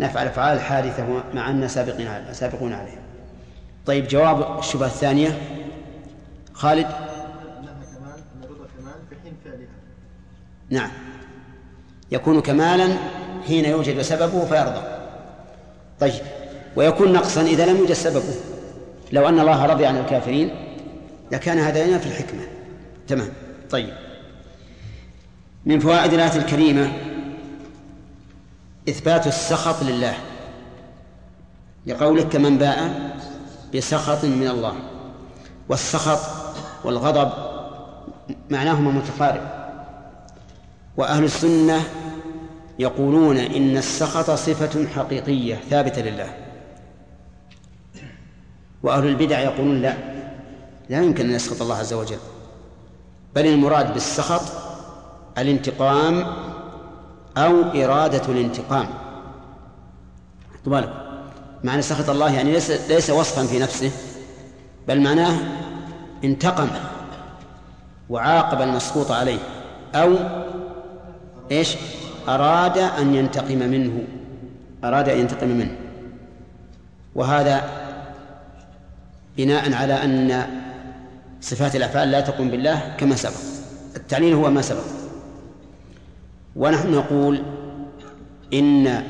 نفعل أفعال حادثة مع أن سابقين سابقون عليه طيب جواب الشبهة الثانية. خالد؟ نعم. يكون كمالا حين يوجد سببه فيرضى. طيب ويكون نقصا إذا لم يوجد سببه. لو أن الله رضي عن الكافرين لكان هذا هنا في الحكمة. تمام. طيب. من فوائد الآية الكريمة إثبات السخط لله. لقولك كمن باء بسخط من الله. والسخط والغضب معناهما متقارب وأهل السنة يقولون إن السخط صفة حقيقية ثابتة لله. وأهل البدع يقولون لا لا يمكن أن يسخط الله عز وجل. بل المراد بالسخط الانتقام أو إرادة الانتقام. بالكم. معنى سخط الله يعني ليس ليس وصفا في نفسه بل معناه انتقم وعاقب المسخوط عليه أو إيش؟ أراد أن ينتقم منه أراد أن ينتقم منه وهذا بناء على أن صفات الأفعال لا تقوم بالله كما سبق التعليل هو ما سبق ونحن نقول إن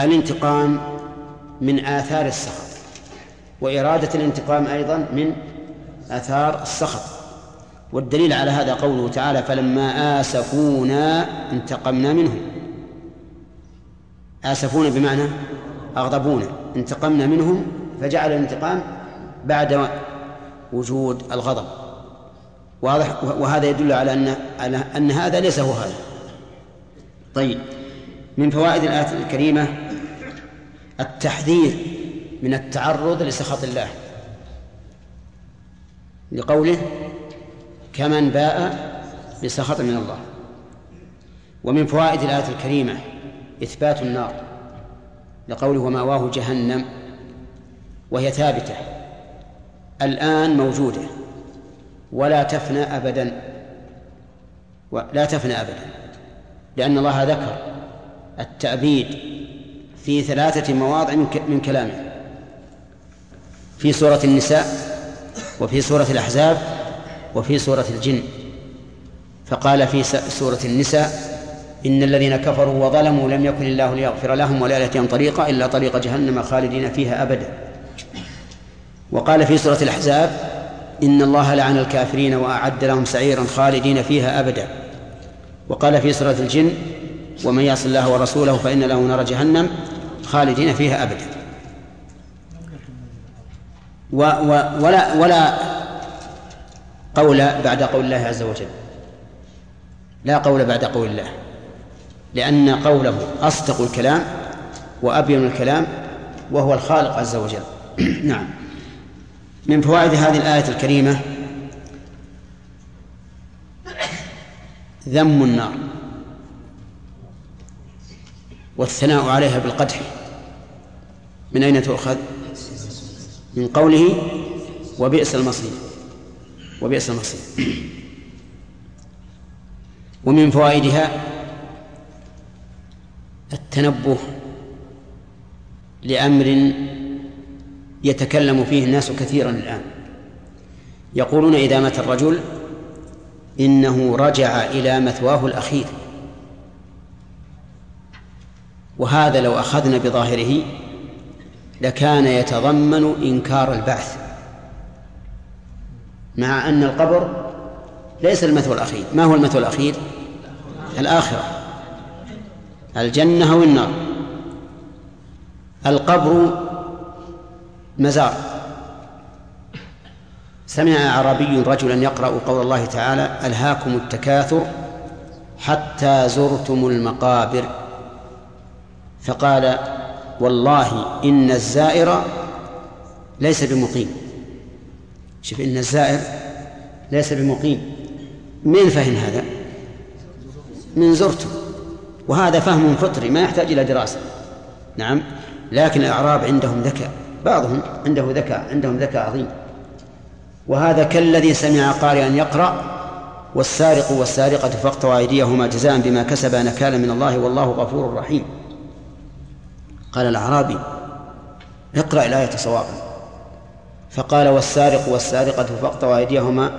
الانتقام من آثار السخط. وإرادة الانتقام أيضا من آثار السخط. والدليل على هذا قوله تعالى فلما آسفونا انتقمنا منهم. آسفونا بمعنى أغضبونا. انتقمنا منهم فجعل الانتقام بعد وجود الغضب. واضح؟ وهذا يدل على أن على أن هذا ليس هو هذا. طيب من فوائد الآية الكريمة التحذير من التعرض لسخط الله. لقوله كمن باء بسخط من الله. ومن فوائد الآية الكريمة إثبات النار. لقوله ومأواه جهنم وهي ثابتة. الآن موجودة. ولا تفنى أبدا. لا تفنى أبدا. لأن الله ذكر التأبيد في ثلاثة مواضع من كلامه. في سورة النساء وفي سورة الأحزاب وفي سورة الجن. فقال في سورة النساء إن الذين كفروا وظلموا لم يكن الله ليغفر لهم ولا يأتيهم طريقا إلا طريق جهنم خالدين فيها أبدا. وقال في سورة الأحزاب إن الله لعن الكافرين وأعد لهم سعيرا خالدين فيها أبدا. وقال في سورة الجن ومن يعص الله ورسوله فإن له نار جهنم خالدين فيها أبدا. و و ولا ولا قول بعد قول الله عز وجل. لا قول بعد قول الله. لأن قوله أصدق الكلام وأبين الكلام وهو الخالق عز وجل. (clears throat) نعم. من فوائد هذه الآية الكريمة ذم النار. والثناء عليها بالقدح. من أين تؤخذ؟ من قوله وبئس المصير. وبئس المصير. ومن فوائدها التنبه لأمر يتكلم فيه الناس كثيرا الآن. يقولون إذا مات الرجل إنه رجع إلى مثواه الأخير. وهذا لو أخذنا بظاهره لكان يتضمن إنكار البعث مع أن القبر ليس المثوى الأخير. ما هو المثوى الأخير؟ الآخرة. الجنة أو النار. القبر مزار. سمع أعرابي رجلا يقرأ قول الله تعالى ألهاكم التكاثر حتى زرتم المقابر. فقال والله إن الزائر ليس بمقيم. شوف إن الزائر ليس بمقيم. من فهم هذا؟ من زرته. وهذا فهم فطري ما يحتاج إلى دراسة. نعم لكن الأعراب عندهم ذكاء بعضهم عنده ذكاء عندهم ذكاء عظيم. وهذا كالذي سمع قارئا يقرأ والسارق والسارقة فاقطعوا أيديهما جزاء بما كسبا نكالا من الله والله غفور رحيم. قال الأعرابي اقرأ الآية صوابا. فقال والسارق والسارقة فاقطعوا أيديهما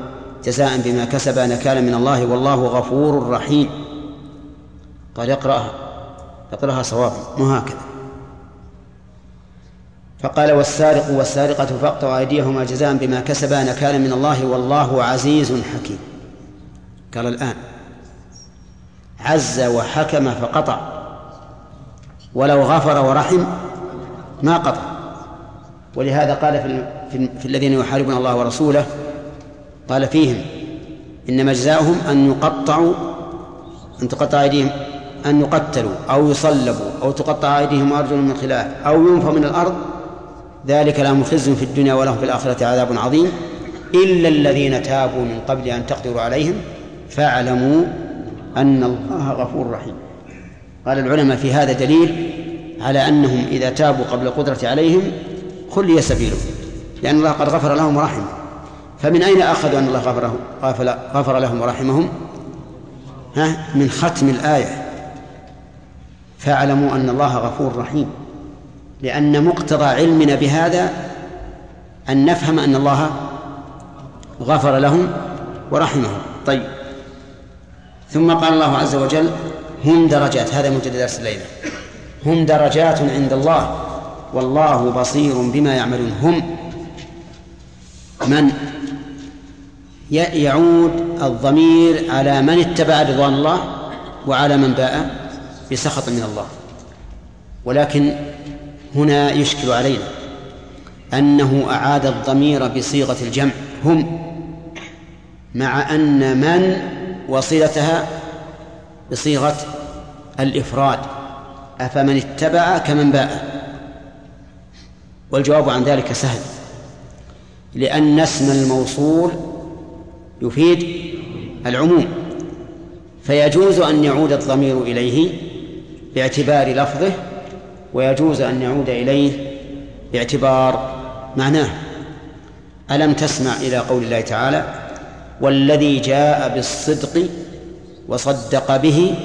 جزاء بما كسبا نكالا من الله والله غفور رحيم. قال اقرأها. اقرأها صوابا. مو هكذا. فقال والسارق والسارقة فاقطعوا أيديهما جزاء بما كسبا نكالا من الله والله عزيز حكيم. قال الآن. عز وحكم فقطع. ولو غفر ورحم ما قطع. ولهذا قال في, في, في الذين يحاربون الله ورسوله قال فيهم إنما جزاؤهم أن يقطعوا أن تقطع أيديهم أن يقتلوا أو يصلبوا أو تقطع أيديهم وأرجلهم من خلاف أو ينفوا من الأرض ذلك لهم خزي في الدنيا ولهم في الآخرة عذاب عظيم. إلا الذين تابوا من قبل أن تقدروا عليهم فاعلموا أن الله غفور رحيم. قال العلماء في هذا دليل على أنهم إذا تابوا قبل القدرة عليهم خلي سبيلهم لأن الله قد غفر لهم ورحمهم فمن أين أخذوا أن الله غفر, غفر لهم ورحمهم؟ ها؟ من ختم الآية. فاعلموا أن الله غفور رحيم. لأن مقتضى علمنا بهذا أن نفهم أن الله غفر لهم ورحمهم. طيب. ثم قال الله عز وجل هم درجات هذا منتدى درس الليلة. هم درجات عند الله. والله بصير بما يعملون. هم من يعود الضمير على من اتبع رضوان الله وعلى من باء بسخط من الله. ولكن هنا يشكل علينا أنه أعاد الضمير بصيغة الجمع. هم مع أن من وصلتها بصيغة الإفراد. أفمن اتبع كمن باء؟ والجواب عن ذلك سهل. لأن اسم الموصول يفيد العموم فيجوز أن يعود الضمير إليه باعتبار لفظه ويجوز أن يعود إليه باعتبار معناه. ألم تسمع إلى قول الله تعالى والذي جاء بالصدق وصدق به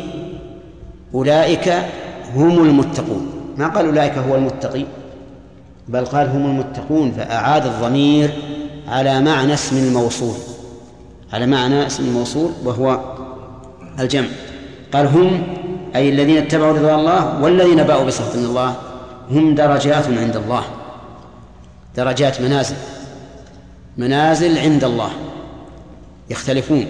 أولئك هم المتقون. ما قال أولئك هو المتقي؟ بل قال هم المتقون فأعاد الضمير على معنى اسم الموصول. على معنى اسم الموصول وهو الجمع. قال هم أي الذين اتبعوا رضوان الله والذين باءوا بسخط من الله هم درجات عند الله. درجات منازل. منازل عند الله. يختلفون.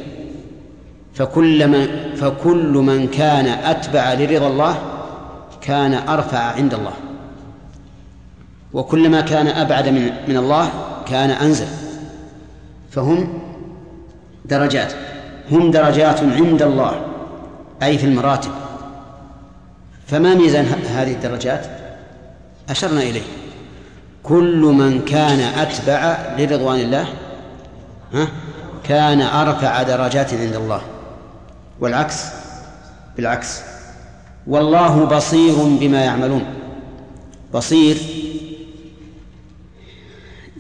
فكل من فكل من كان أتبع لرضا الله كان أرفع عند الله. وكلما كان أبعد من من الله كان أنزل. فهم درجات هم درجات عند الله أي في المراتب. فما ميزان هذه الدرجات؟ أشرنا إليه. كل من كان أتبع لرضوان الله ها كان أرفع درجات عند الله. والعكس بالعكس. والله بصير بما يعملون. بصير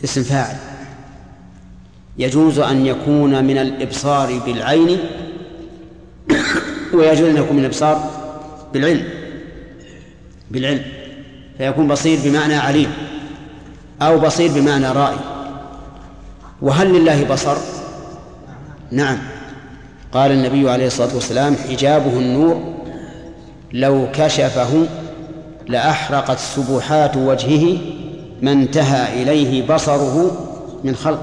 اسم فاعل. يجوز أن يكون من الإبصار بالعين ويجوز أن يكون من الإبصار بالعلم. بالعلم. فيكون بصير بمعنى عليم أو بصير بمعنى رائي وهل لله بصر؟ نعم. قال النبي عليه الصلاة والسلام حجابه النور لو كشفه لأحرقت سبحات وجهه ما انتهى إليه بصره من خلق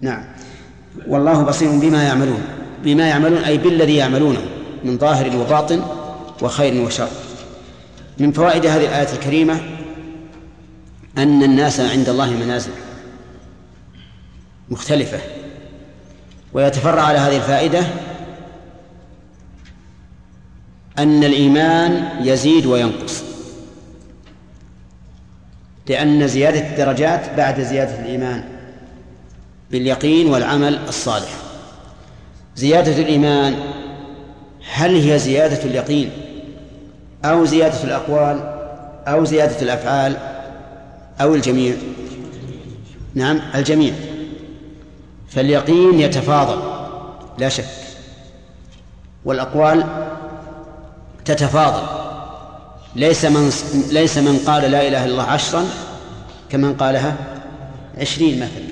نعم. والله بصير بما يعملون. بما يعملون أي بالذي يعملونه من ظاهر وباطن وخير وشر. من فوائد هذه الآية الكريمة أن الناس عند الله منازل مختلفة. ويتفرع على هذه الفائدة أن الإيمان يزيد وينقص. لأن زيادة الدرجات بعد زيادة الإيمان باليقين والعمل الصالح. زيادة الإيمان هل هي زيادة اليقين أو زيادة الأقوال أو زيادة الأفعال أو الجميع؟ نعم الجميع. فاليقين يتفاضل. لا شك. والأقوال تتفاضل. ليس من ليس من قال لا إله إلا الله عشرا كمن قالها عشرين مثلا.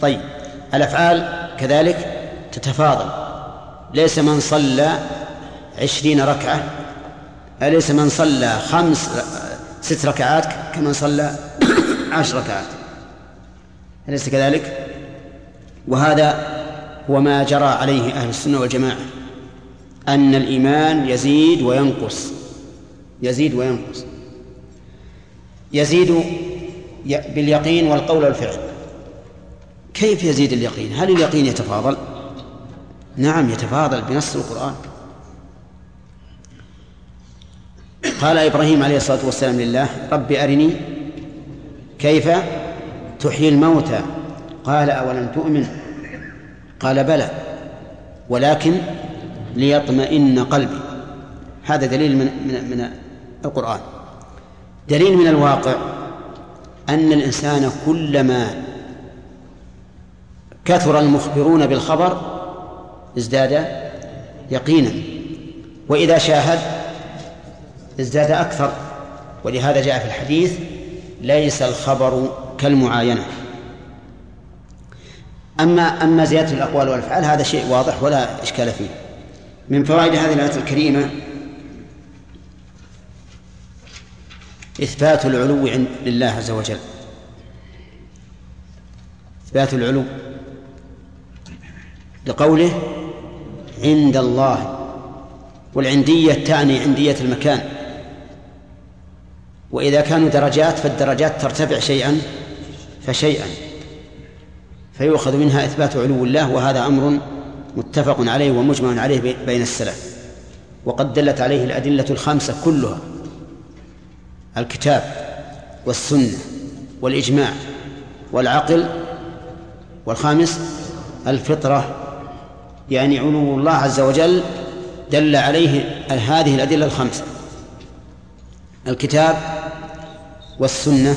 طيب. الأفعال كذلك تتفاضل. ليس من صلى عشرين ركعة. أليس من صلى خمس ست ركعات كمن صلى (coughs) عشر ركعات؟ أليس كذلك؟ وهذا هو ما جرى عليه أهل السنة والجماعة أن الإيمان يزيد وينقص يزيد وينقص. يزيد باليقين والقول والفعل. كيف يزيد اليقين؟ هل اليقين يتفاضل؟ نعم يتفاضل بنص القرآن. قال إبراهيم عليه الصلاة والسلام لله رب أرني كيف تحيي الموتى قال أولم تؤمن؟ قال بلى ولكن ليطمئن قلبي. هذا دليل من من من القرآن. دليل من الواقع أن الإنسان كلما كثر المخبرون بالخبر ازداد يقينا وإذا شاهد ازداد أكثر. ولهذا جاء في الحديث ليس الخبر كالمعاينة. أما أما زيادة الأقوال والأفعال هذا شيء واضح ولا إشكال فيه. من فوائد هذه الآية الكريمة إثبات العلو لله عز وجل. إثبات العلو لقوله عند الله والعندية تعني عندية المكان. وإذا كانوا درجات فالدرجات ترتفع شيئا فشيئا. فيؤخذ منها إثبات علو الله وهذا أمر متفق عليه ومجمع عليه بين السلف. وقد دلت عليه الأدلة الخمسة كلها الكتاب والسنة والإجماع والعقل والخامس الفطرة. يعني علو الله عز وجل دل عليه هذه الأدلة الخمسة الكتاب والسنة.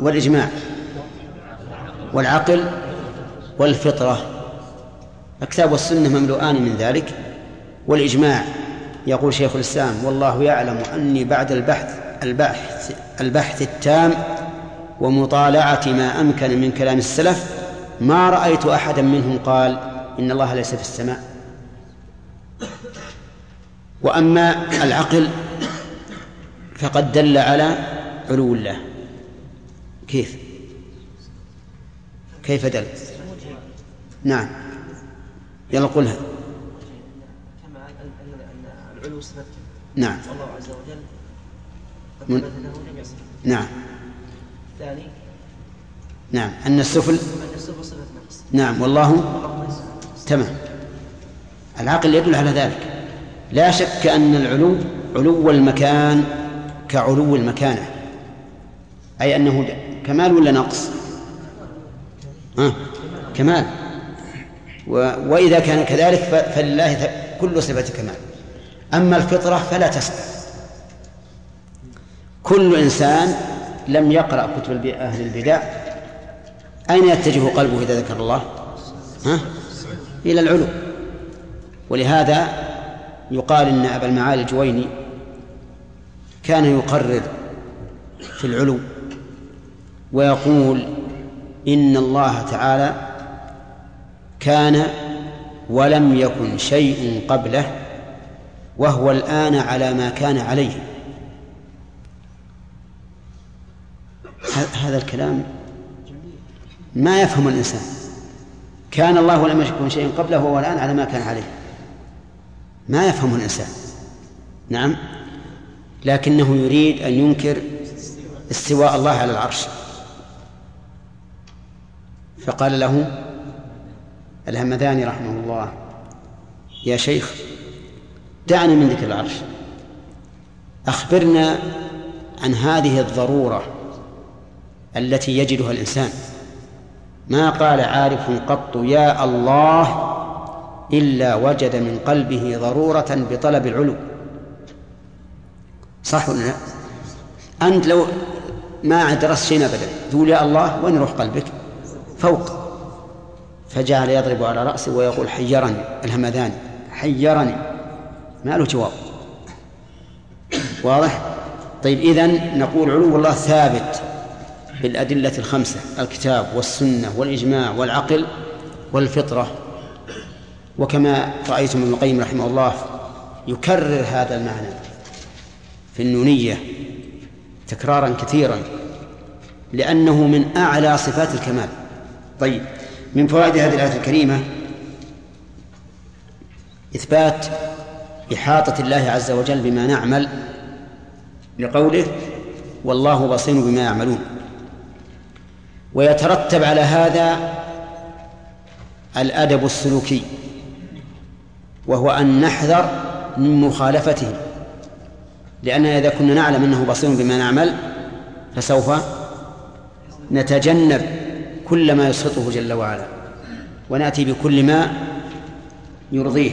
والإجماع والعقل والفطرة الكتاب والسنة مملوءان من ذلك والإجماع يقول شيخ الإسلام والله يعلم أني بعد البحث البحث البحث التام ومطالعة ما أمكن من كلام السلف ما رأيت أحدا منهم قال إن الله ليس في السماء. وأما العقل فقد دل على علو الله. كيف؟ كيف دل؟ نعم. يلا قلها كما أن العلو صفة نعم. والله عز وجل من- نعم. الثاني نعم. أن السفل نعم. والله تمام. العقل يدل على ذلك. لا شك أن العلو علو المكان كعلو المكانة. أي أنه كمال ولا نقص؟ ها؟ كمال. و... وإذا كان كذلك ف... فلله كل صفة كمال. أما الفطرة فلا تسأل. كل إنسان لم يقرأ كتب أهل البدع. أين يتجه قلبه إذا ذكر الله؟ ها؟ إلى العلو. ولهذا يقال إن أبا المعالي الجويني كان يقرر في العلو ويقول إن الله تعالى كان ولم يكن شيء قبله وهو الآن على ما كان عليه. هذا الكلام ما يفهم الإنسان. كان الله ولم يكن شيء قبله وهو الآن على ما كان عليه. ما يفهمه الإنسان. نعم. لكنه يريد أن ينكر استواء الله على العرش. فقال له الهمذاني رحمه الله يا شيخ دعنا من ذكر العرش أخبرنا عن هذه الضرورة التي يجدها الإنسان ما قال عارف قط يا الله إلا وجد من قلبه ضرورة بطلب العلو صح ولا لا؟ أنت لو ما درست شيء أبدا تقول يا الله وين يروح قلبك؟ فوق. فجعل يضرب على رأسه ويقول حيرني الهمذاني حيرني. ما له جواب. واضح؟ طيب إذن نقول علو الله ثابت بالأدلة الخمسة الكتاب والسنة والإجماع والعقل والفطرة. وكما رأيتم ابن القيم رحمه الله يكرر هذا المعنى في النونية تكرارا كثيرا لأنه من أعلى صفات الكمال. طيب من فوائد هذه الآية الكريمة إثبات إحاطة الله عز وجل بما نعمل لقوله والله بصير بما يعملون. ويترتب على هذا الأدب السلوكي وهو أن نحذر من مخالفته لأننا إذا كنا نعلم أنه بصير بما نعمل فسوف نتجنب كل ما يسخطه جل وعلا. ونأتي بكل ما يرضيه.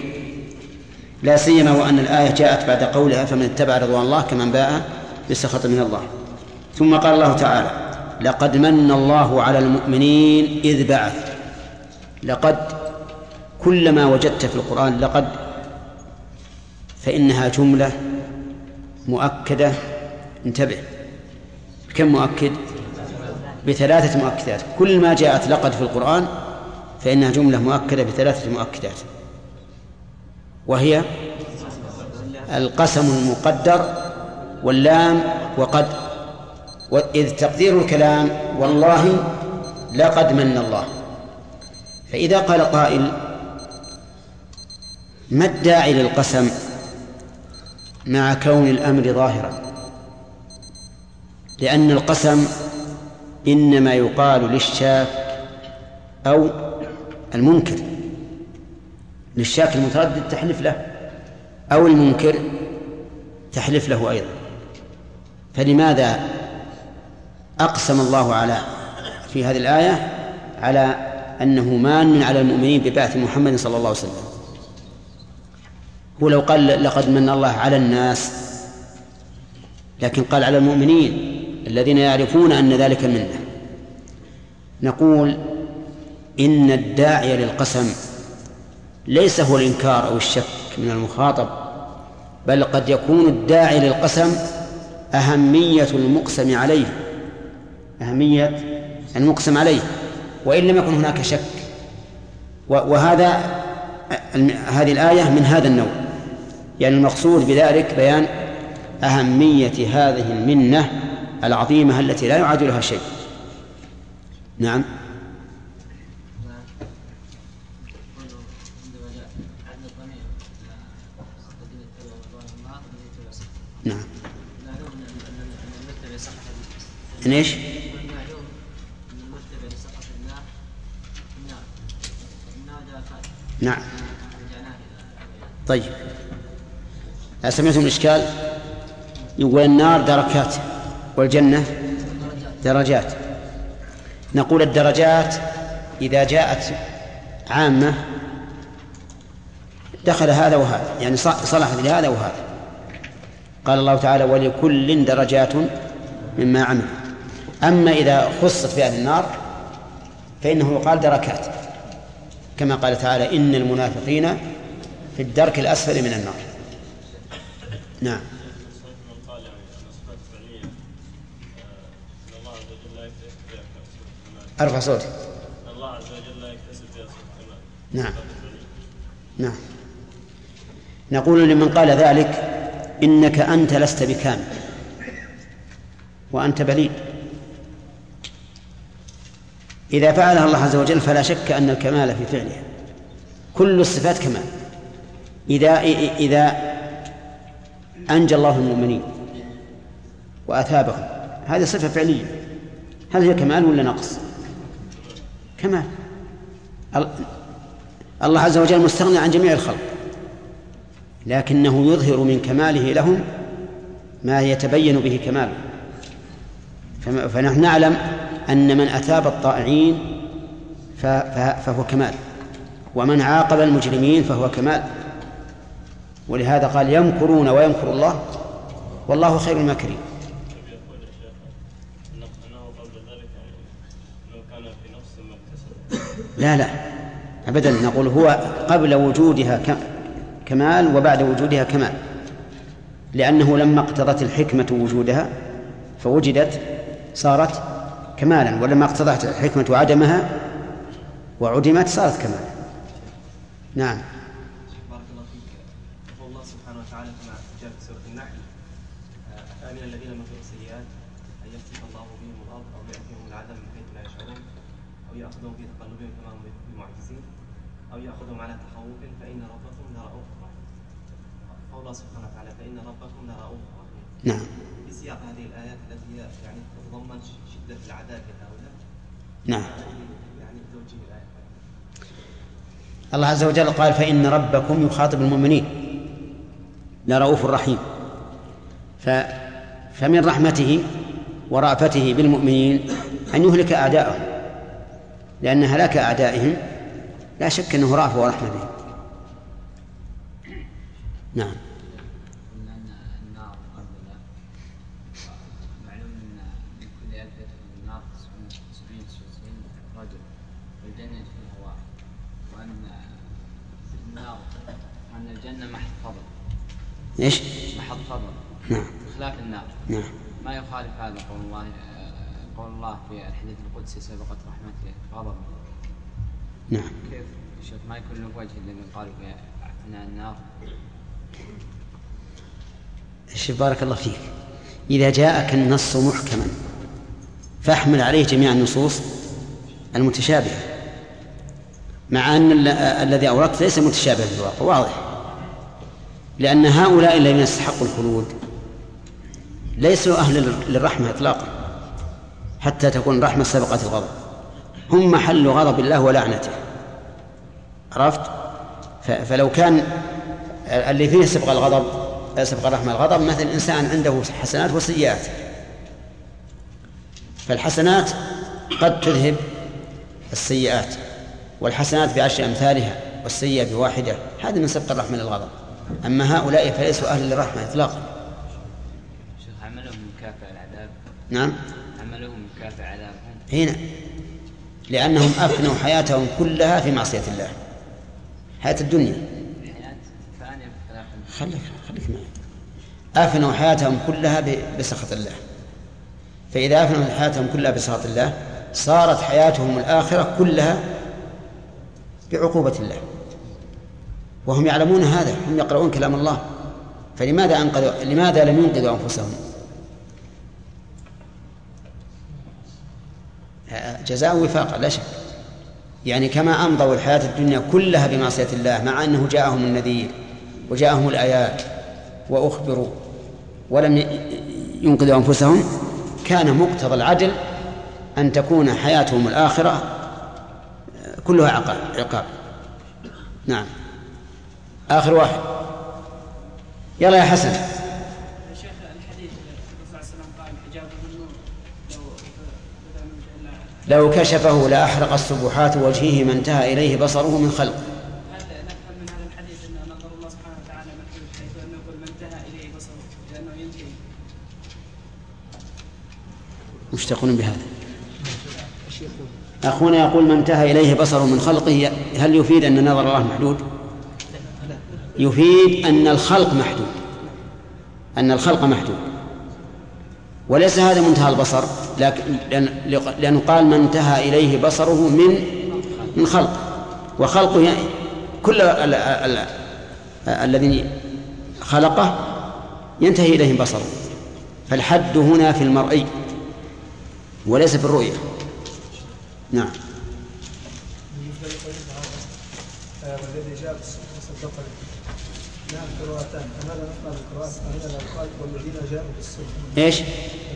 لا سيما وأن الآية جاءت بعد قولها فمن اتبع رضوان الله كمن باء بسخط من الله. ثم قال الله تعالى لقد من الله على المؤمنين إذ بعث. لقد كلما وجدت في القرآن لقد فإنها جملة مؤكدة. انتبه كم مؤكد؟ بثلاثة مؤكدات. كل ما جاءت لقد في القرآن فإنها جملة مؤكدة بثلاثة مؤكدات. وهي القسم المقدر واللام وقد وإذ تقدير الكلام والله لقد من الله. فإذا قال قائل ما الداعي للقسم مع كون الأمر ظاهرا؟ لأن القسم إنما يقال للشاك أو المنكر. للشاك المتردد تحلف له أو المنكر تحلف له أيضا. فلماذا أقسم الله على في هذه الآية على أنه مان على المؤمنين ببعث محمد صلى الله عليه وسلم؟ هو لو قال لقد من الله على الناس لكن قال على المؤمنين. الذين يعرفون أن ذلك منه. نقول إن الداعي للقسم ليس هو الإنكار أو الشك من المخاطب بل قد يكون الداعي للقسم أهمية المقسم عليه أهمية المقسم عليه وإن لم يكن هناك شك. وهذا هذه الآية من هذا النوع. يعني المقصود بذلك بيان أهمية هذه المنة العظيمة التي لا يعادلها شيء. نعم. نعم. ان إيش؟ نعم. طيب. سمعتم الإشكال؟ يقول النار؟ دركات. والجنة درجات. نقول الدرجات إذا جاءت عامة دخل هذا وهذا يعني صلحت لهذا وهذا. قال الله تعالى ولكل درجات مما عمل أما إذا خصت بهذه النار فإنه يقال دركات. كما قال تعالى إن المنافقين في الدرك الأسفل من النار. نعم. أرفع صوتي. الله عز وجل لا يكتسب نعم. نعم. نقول لمن قال ذلك إنك أنت لست بكامل. وأنت بليد. إذا فعلها الله عز وجل فلا شك أن الكمال في فعلها. كل الصفات كمال. إذا إذا أنجى الله المؤمنين وأثابهم هذه صفة فعلية. هل هي كمال ولا نقص؟ كمال الله عز وجل مستغني عن جميع الخلق لكنه يظهر من كماله لهم ما يتبين به كماله. فنحن نعلم أن من أثاب الطائعين فهو كمال ومن عاقب المجرمين فهو كمال. ولهذا قال يمكرون ويمكر الله والله خير الماكرين. لا لا. أبدا نقول هو قبل وجودها كمال وبعد وجودها كمال. لأنه لما اقتضت الحكمة وجودها فوجدت صارت كمالا ولما اقتضت الحكمة عدمها وعدمت صارت كمالا. نعم بارك الله فيك يقول الله سبحانه وتعالى كما جاء في سورة النحل أفأمن الذين مكروا السيئات أن يخسف الله بهم الأرض أو يأتيهم العذاب من حيث لا يشعرون أو يأخذهم في تقلبهم كما هم بمعجزين أو يأخذهم على تخوف فإن ربكم لرؤوف رحيم قول الله سبحانه وتعالى فإن ربكم لرؤوف رحيم نعم. في سياق هذه الآيات التي يعني تتضمن شدة العذاب لهؤلاء نعم. يعني توجيه الآية. الله عز وجل قال فإن ربكم يخاطب المؤمنين. لرؤوف رحيم. ف فمن رحمته ورأفته بالمؤمنين أن يهلك أعداءهم. لأن هلاك أعدائهم لا شك أنه رأفة ورحمة بهم نعم معلوم ان من كل ألف يدخل النار سبعين وتسعين رجل والجنة يدخلها واحد وأن النار وأن الجنة محض فضل إيش؟ محض فضل. نعم. بخلاف النار. نعم. ما يخالف هذا قول الله قول الله في الحديث القدسي سبقت رحمتي غضب. نعم. كيف؟ شوف ما يكون له وجه الذي قالوا في اعتناء النار. شوف بارك الله فيك. إذا جاءك النص محكما فأحمل عليه جميع النصوص المتشابهة مع أن ال- الذي أوردت ليس متشابها في الواقع واضح. لأن هؤلاء الذين يستحقوا الخلود ليسوا أهل للرحمة إطلاقا حتى تكون الرحمة سبقت الغضب. هم محل غضب الله ولعنته. عرفت؟ فلو كان اللي فيه سبق الغضب سبق الرحمة الغضب مثل إنسان عنده حسنات وسيئات. فالحسنات قد تذهب السيئات والحسنات بعشر أمثالها والسيئة بواحدة. هذا من سبق الرحمة للغضب. أما هؤلاء فليسوا أهل للرحمة إطلاقا. شيخ عملهم يكافئ العذاب. نعم. عملهم يكافئ عذابهم هنا. لأنهم أفنوا حياتهم كلها في معصية الله. حياة الدنيا. خليك خليك معي. أفنوا حياتهم كلها بسخط الله. فإذا أفنوا حياتهم كلها بسخط الله صارت حياتهم الآخرة كلها بعقوبة الله. وهم يعلمون هذا هم يقرؤون كلام الله. فلماذا أنقذوا لماذا لم ينقذوا أنفسهم؟ جزاء وفاقا لا شك. يعني كما أمضوا الحياة الدنيا كلها بمعصية الله مع أنه جاءهم النذير وجاءهم الآيات وأخبروا ولم ينقذوا أنفسهم كان مقتضى العدل أن تكون حياتهم الآخرة كلها عقاب. نعم. آخر واحد. يلا يا حسن. شيخ الحديث لو كشفه لأحرق السبحات وجهه ما انتهى إليه بصره من خلق. وش تقولون بهذا. أخونا يقول ما انتهى إليه بصره من خلقه هل يفيد أن نظر الله محدود؟ يفيد أن الخلق محدود. أن الخلق محدود. وليس هذا منتهى البصر لكن لأن- لأنه قال ما انتهى إليه بصره من من خلق. وخلقه ي- كل ال- ال- الذي خلقه ينتهي إليه بصره. فالحد هنا في المرئي وليس في الرؤية. نعم. والذي جاء نعم قراءتان فهذا نقرا بالقراءة فهنا لو قال والذين جاءوا بالصدق. إيش؟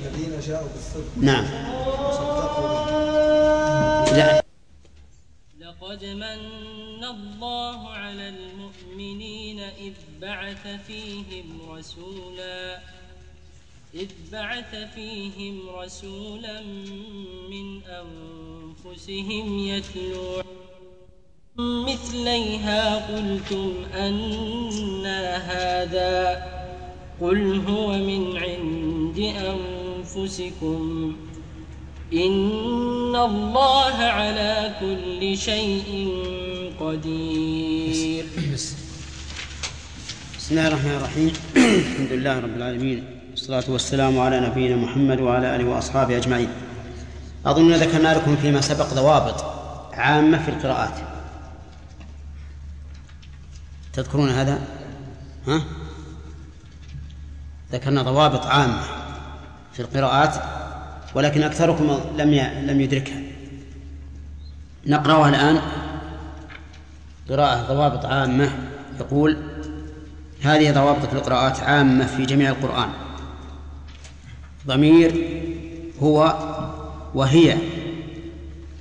الذين جاءوا بالصدق. نعم. لا. لقد من الله على المؤمنين إذ بعث فيهم رسولا إذ بعث فيهم رسولا من أنفسهم يتلو مثليها قلتم أنا هذا قل هو من عند أنفسكم. إن الله على كل شيء قدير. بسم الله الرحمن الرحيم. الحمد لله رب العالمين. والصلاة والسلام على نبينا محمد وعلى آله وأصحابه أجمعين. أظن ذكرنا لكم فيما سبق ضوابط عامة في القراءات. تذكرون هذا؟ ها؟ ذكرنا ضوابط عامة في القراءات ولكن أكثركم لم. لم يدركها نقرأها الآن قراءة ضوابط عامة يقول هذه ضوابط القراءات عامة في جميع القرآن ضمير هو وهي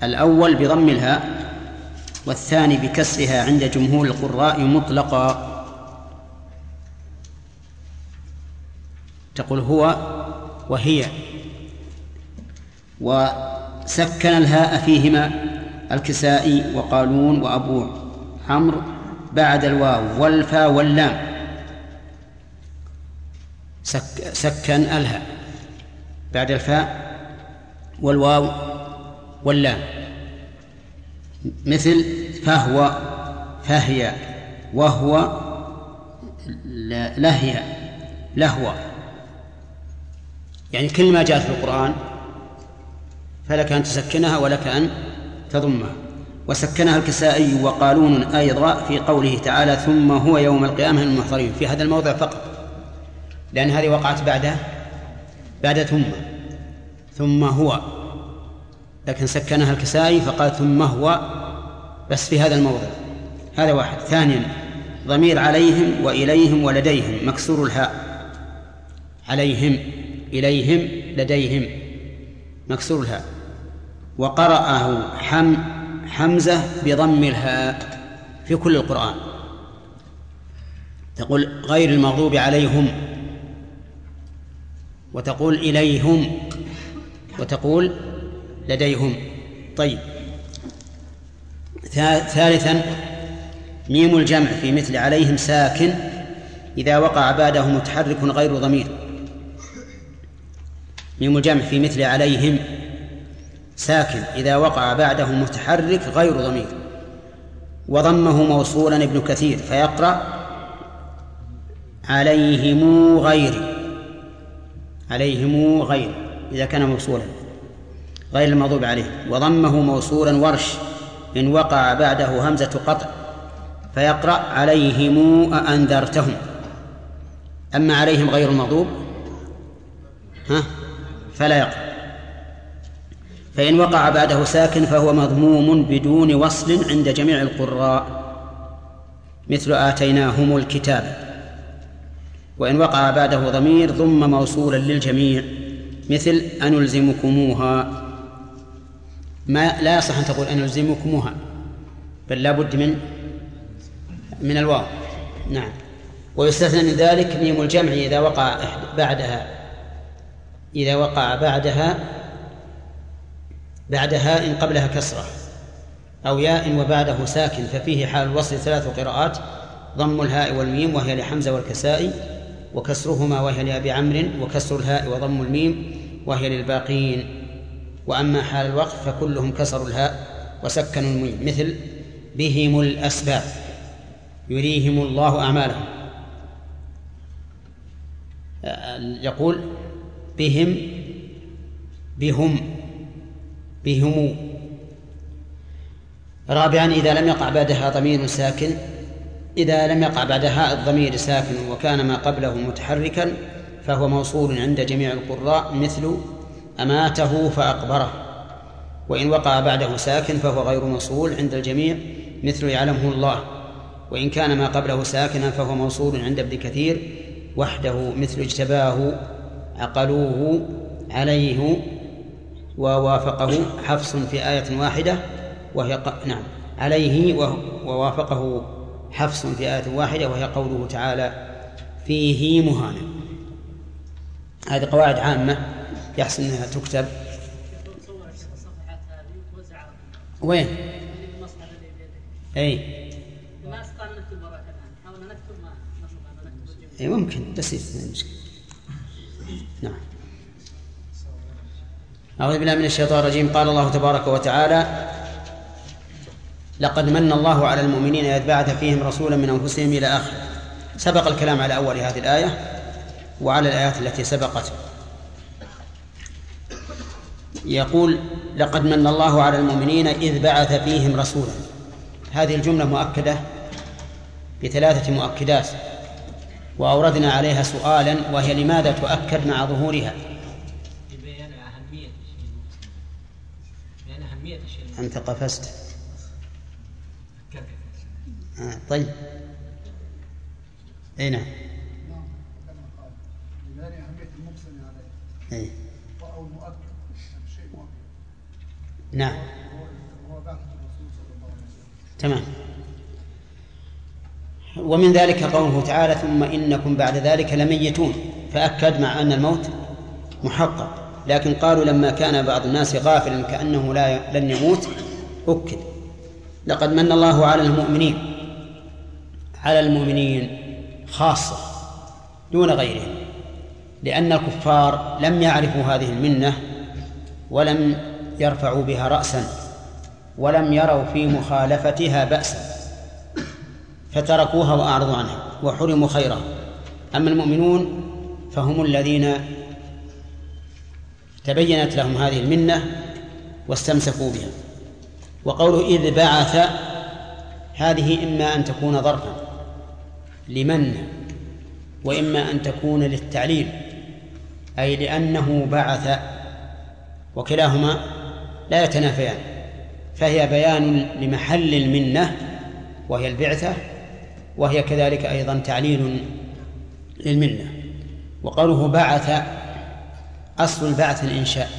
الأول بضم الهاء والثاني بكسرها عند جمهور القراء مطلقا. تقول هو وهي. وسكن الهاء فيهما الكسائي وقالون وأبو عمرو بعد الواو والفاء واللام. سك سكن الهاء بعد الفاء والواو واللام. مثل فهو فهي وهو لهي لهو. يعني كل ما جاءت في القرآن فلك أن تسكنها ولك أن تضمها. وسكنها الكسائي وقالون أيضا في قوله تعالى ثم هو يوم القيامة المحضرين. في هذا الموضع فقط. لأن هذه وقعت بعد بعد ثم. ثم هو. لكن سكنها الكسائي فقال ثم هو بس في هذا الموضع. هذا واحد. ثانيا ضمير عليهم وإليهم ولديهم مكسور الهاء. عليهم إليهم لديهم مكسور الهاء. وقرأه حم حمزة بضم الهاء في كل القرآن. تقول غير المغضوب عليهم. وتقول إليهم. وتقول لديهم. طيب. ثالثا ميم الجمع في مثل عليهم ساكن إذا وقع بعده متحرك غير ضمير. ميم الجمع في مثل عليهم ساكن إذا وقع بعده متحرك غير ضمير. وضمه موصولا ابن كثير فيقرأ عليهم غير عليهم غير إذا كان موصولا. غير المغضوب عليه. وضمه موصولا ورش إن وقع بعده همزة قطع فيقرأ عليهم أأنذرتهم. أما عليهم غير المغضوب ها؟ فلا يقرأ. فإن وقع بعده ساكن فهو مضموم بدون وصل عند جميع القراء مثل آتيناهم الكتاب. وإن وقع بعده ضمير ضم موصولا للجميع مثل أنلزمكموها. ما لا يصح أن تقول أنلزمكموها بل لا بد من من الواو. نعم. ويستثنى من ذلك ميم الجمع إذا وقع بعدها. إذا وقع بعدها بعد هاء قبلها كسرة أو ياء وبعده ساكن ففيه حال الوصل ثلاث قراءات ضم الهاء والميم وهي لحمزة والكسائي وكسرهما وهي لأبي عمرو وكسر الهاء وضم الميم وهي للباقين. وأما حال الوقف فكلهم كسروا الهاء وسكنوا الميم مثل بهم الأسباب يريهم الله أعمالهم. يقول بهم بهم بهم. رابعا إذا لم يقع بعدها ضمير ساكن إذا لم يقع بعدها الضمير ساكن وكان ما قبله متحركا فهو موصول عند جميع القراء مثل أماته فأقبره. وإن وقع بعده ساكن فهو غير موصول عند الجميع مثل يعلمه الله. وإن كان ما قبله ساكنا فهو موصول عند ابن كثير وحده مثل اجتباه عقلوه عليه ووافقه حفص في آية واحدة وهي ق... نعم عليه ووافقه حفص في آية واحدة وهي قوله تعالى فيه مهانة هذه قواعد عامة. يحسن أنها تكتب. وين؟ أي أي ممكن بسيط نعم. أعوذ بالله من الشيطان الرجيم. قال الله تبارك وتعالى لقد من الله على المؤمنين إذ بعث فيهم رسولا من أنفسهم إلى آخره سبق الكلام على أول هذه الآية وعلى الآيات التي سبقت. يقول لقد من الله على المؤمنين إذ بعث فيهم رسولا. هذه الجملة مؤكدة بثلاثة مؤكدات وأوردنا عليها سؤالا وهي لماذا تؤكد مع ظهورها؟ أنت قفزت. آه طيب. أي نعم. أي. نعم. تمام. ومن ذلك قوله تعالى ثم إنكم بعد ذلك لميتون. فأكد مع أن الموت محقق. لكن قالوا لما كان بعض الناس غافلا كأنه لا لن يموت أكد. لقد من الله على المؤمنين على المؤمنين خاصة دون غيرهم لأن الكفار لم يعرفوا هذه المنة ولم يرفعوا بها رأسا ولم يروا في مخالفتها بأسا فتركوها وأعرضوا عنها وحرموا خيرها. أما المؤمنون فهم الذين تبينت لهم هذه المنة واستمسكوا بها. وقوله إذ بعث هذه إما أن تكون ظرفا لمن وإما أن تكون للتعليل أي لأنه بعث وكلاهما لا يتنافيان. فهي بيان لمحل المنة وهي البعثة وهي كذلك أيضا تعليل للمنة. وقوله بعث أصل البعث الإنشاء.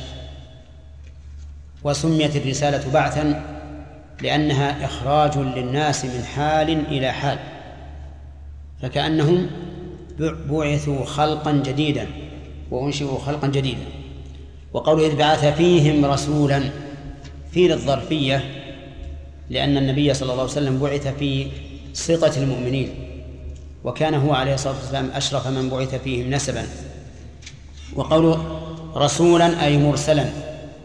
وسميت الرسالة بعثا لأنها إخراج للناس من حال إلى حال. فكأنهم بعثوا خلقا جديدا وأنشئوا خلقا جديدا. وقوله إذ بعث فيهم رسولا في للظرفية لأن النبي صلى الله عليه وسلم بعث في سطة المؤمنين وكان هو عليه الصلاة والسلام أشرف من بعث فيهم نسبا. وقوله رسولا أي مرسلا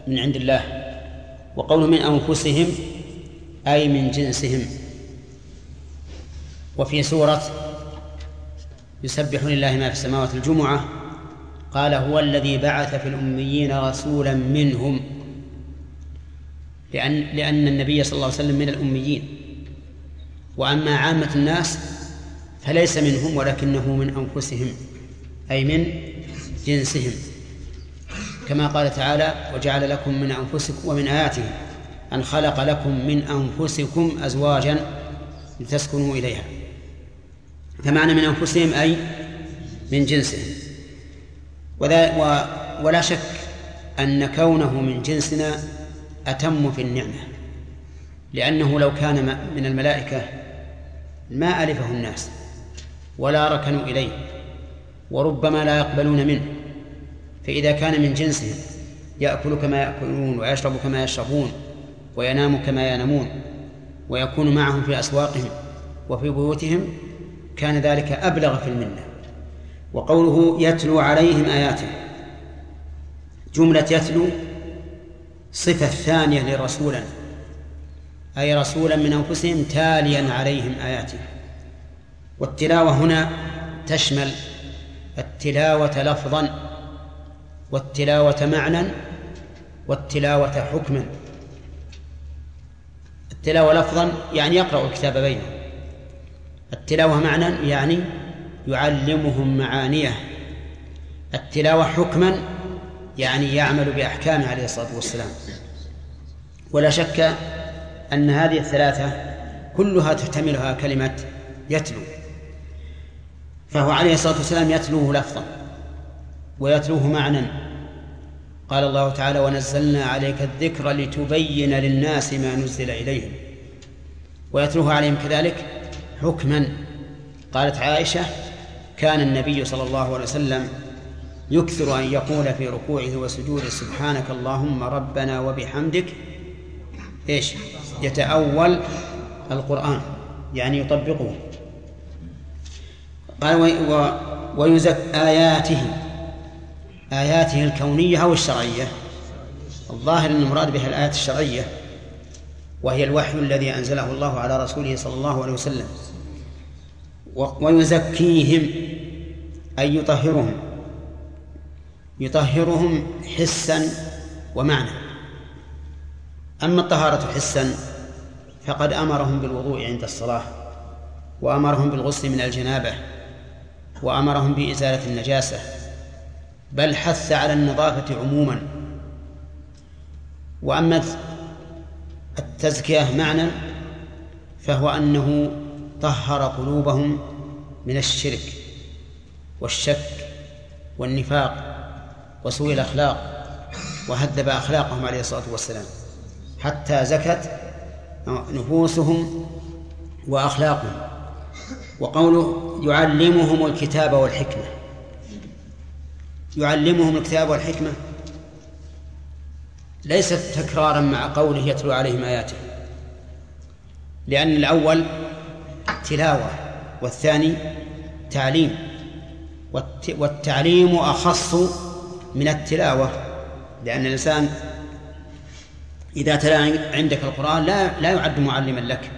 من عند الله وقوله من أنفسهم أي من جنسهم. وفي سورة يسبح لله ما في السماوات الجمعة قال هو الذي بعث في الأميين رسولا منهم. لأن لأن النبي صلى الله عليه وسلم من الأميين. وأما عامة الناس فليس منهم ولكنه من أنفسهم أي من جنسهم. كما قال تعالى وجعل لكم من أنفسكم ومن آياته أن خلق لكم من أنفسكم أزواجا لتسكنوا إليها. فمعنى من أنفسهم أي من جنسهم. وذا و ولا شك أن كونه من جنسنا أتم في النعمة لأنه لو كان من الملائكة ما ألفه الناس ولا ركنوا إليه وربما لا يقبلون منه فإذا كان من جنسهم يأكل كما يأكلون ويشرب كما يشربون وينام كما ينامون ويكون معهم في أسواقهم وفي بيوتهم كان ذلك أبلغ في المنة. وقوله يتلو عليهم آياته. جملة يتلو صفة ثانية لرسولا أي رسولا من أنفسهم تاليا عليهم آياته. والتلاوة هنا تشمل التلاوة لفظا والتلاوة معنى والتلاوة حكما. التلاوة لفظا يعني يقرأ الكتاب بينهم. التلاوة معنى يعني يعلمهم معانيه. التلاوة حكما يعني يعمل بأحكامه عليه الصلاة والسلام. ولا شك أن هذه الثلاثة كلها تحتملها كلمة يتلو. فهو عليه الصلاة والسلام يتلوه لفظا ويتلوه معنى. قال الله تعالى ونزلنا عليك الذكر لتبين للناس ما نزل إليهم. ويتلوه عليهم كذلك حكما. قالت عائشة كان النبي صلى الله عليه وسلم يكثر أن يقول في ركوعه وسجوده سبحانك اللهم ربنا وبحمدك إيش؟ يتأول القرآن يعني يطبقه. قال ويزك آياته آياته الكونية أو الشرعية. الظاهر أن المراد بها الآيات الشرعية وهي الوحي الذي أنزله الله على رسوله صلى الله عليه وسلم. ويزكيهم أي يطهرهم. يطهرهم حسا ومعنى. أما الطهارة حسا فقد أمرهم بالوضوء عند الصلاة وأمرهم بالغسل من الجنابة وأمرهم بإزالة النجاسة بل حث على النظافة عموما. وأما التزكية معنى فهو أنه طهر قلوبهم من الشرك والشك والنفاق وسوء الأخلاق وهذب أخلاقهم عليه الصلاة والسلام حتى زكت نفوسهم وأخلاقهم وقوله يعلمهم الكتاب والحكمة يعلمهم الكتاب والحكمة ليست تكرارا مع قوله يتلو عليهم آياته لأن الأول تلاوة والثاني تعليم. والتعليم أخص من التلاوة لأن الإنسان إذا تلا عندك القرآن لا لا يعد معلما لك.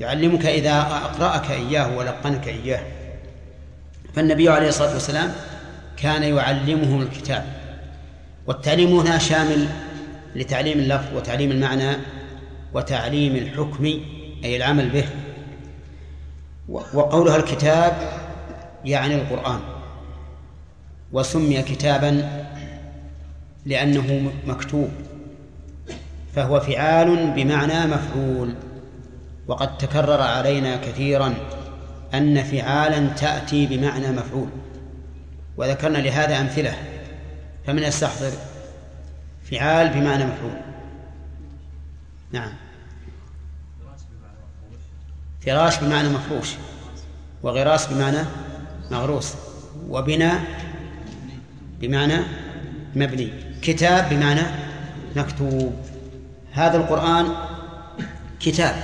يعلمك إذا أقرأك إياه ولقنك إياه. فالنبي عليه الصلاة والسلام كان يعلمهم الكتاب. والتعليم هنا شامل لتعليم اللفظ وتعليم المعنى وتعليم الحكم أي العمل به. وقولها الكتاب يعني القرآن وسمي كتابا لأنه مكتوب فهو فعال بمعنى مفعول وقد تكرر علينا كثيرا أن فعالا تأتي بمعنى مفعول وذكرنا لهذا أمثلة فمن يستحضر فعال بمعنى مفعول. نعم. فراش بمعنى مفروش وغراس بمعنى مغروس وبناء بمعنى مبني كتاب بمعنى مكتوب. هذا القرآن كتاب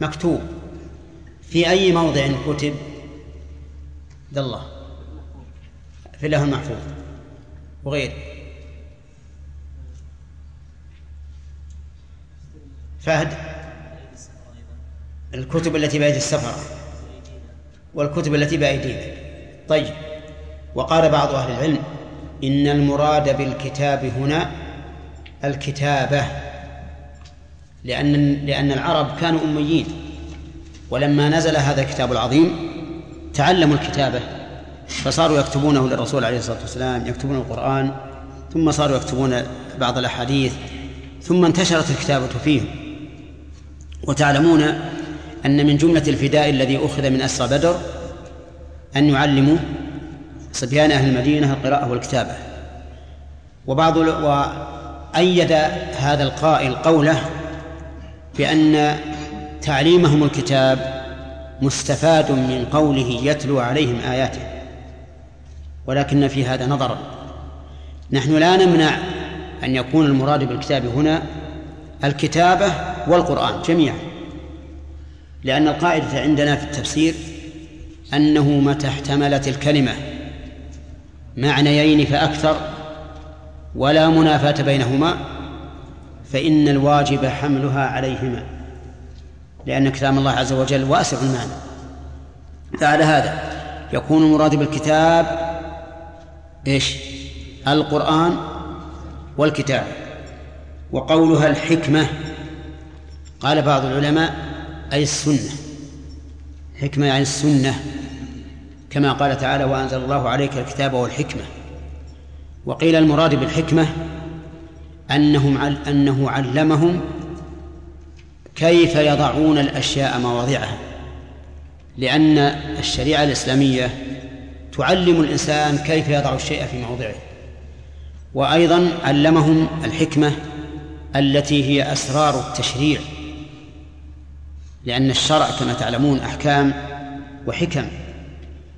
مكتوب في أي موضع كتب؟ ذا الله. في الله المحفوظ. وغيره فهد؟ الكتب التي بأيدي السفرة والكتب التي بأيدينا طيب وقال بعض أهل العلم إن المراد بالكتاب هنا الكتابة لأن لأن العرب كانوا أميين ولما نزل هذا الكتاب العظيم تعلموا الكتابة فصاروا يكتبونه للرسول عليه الصلاة والسلام يكتبون القرآن ثم صاروا يكتبون بعض الأحاديث ثم انتشرت الكتابة فيهم. وتعلمون أن من جملة الفداء الذي أخذ من أسرى بدر أن يعلموا صبيان أهل المدينة القراءة والكتابة وبعض وأيد هذا القائل قوله بأن تعليمهم الكتاب مستفاد من قوله يتلو عليهم آياته. ولكن في هذا نظرا نحن لا نمنع أن يكون المراد بالكتاب هنا الكتابة والقرآن جميعا. لأن القاعدة عندنا في التفسير أنه متى احتملت الكلمة معنيين فأكثر ولا منافاة بينهما فإن الواجب حملها عليهما لأن كلام الله عز وجل واسع المعنى فعلى هذا يكون المراد بالكتاب إيش؟ القرآن والكتاب وقولها الحكمة قال بعض العلماء أي السنة. حكمة يعني السنة كما قال تعالى وأنزل الله عليك الكتاب والحكمة. وقيل المراد بالحكمة أنهم أنه علمهم كيف يضعون الأشياء مواضعها. لأن الشريعة الإسلامية تعلم الإنسان كيف يضع الشيء في موضعه. وأيضا علمهم الحكمة التي هي أسرار التشريع. لأن الشرع كما تعلمون أحكام وحكم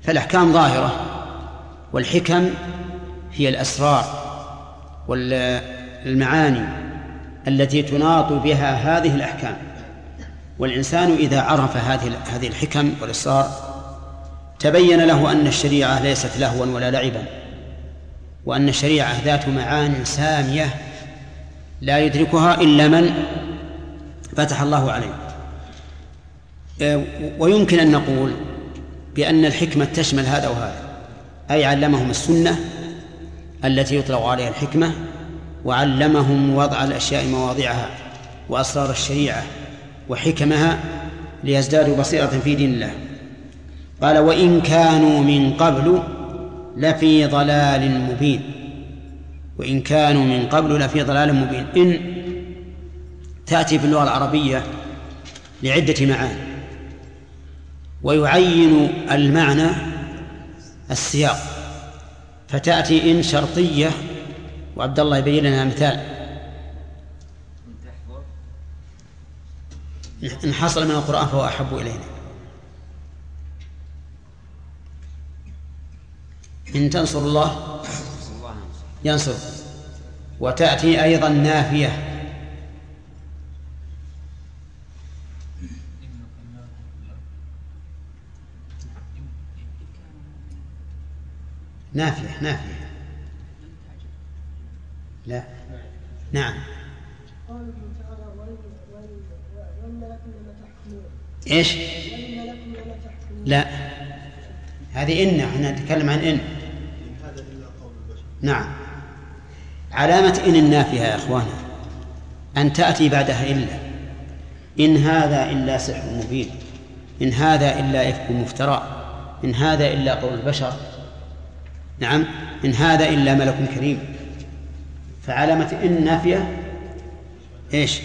فالأحكام ظاهرة والحكم هي الأسرار والمعاني التي تناط بها هذه الأحكام. والإنسان إذا عرف هذه هذه الحكم والأسرار تبين له أن الشريعة ليست لهوا ولا لعبا وأن الشريعة ذات معان سامية لا يدركها إلا من فتح الله عليه. ويمكن أن نقول بأن الحكمة تشمل هذا وهذا أي علمهم السنة التي يطلق عليها الحكمة وعلمهم وضع الأشياء مواضعها وأسرار الشريعة وحكمها ليزدادوا بصيرة في دين الله. قال وإن كانوا من قبل لفي ضلال مبين. وإن كانوا من قبل لفي ضلال مبين. إن تأتي في اللغة العربية لعدة معاني. ويعين المعنى السياق. فتأتي إن شرطية وعبد الله يبين لنا مثال. إن حصل من القرآن فهو أحب إلينا. إن تنصر الله ينصر. وتأتي أيضا نافية. نافية نافية. لا. نعم. إيش؟ لا. هذه إن إحنا نتكلم عن إن. نعم. علامة إن النافية يا إخوانا أن تأتي بعدها إلا. إن هذا إلا سحر مبين. إن هذا إلا إفك مفترى. إن هذا إلا قول البشر. نعم إن هذا إلا ملك كريم. فعلامة إن نافية إيش؟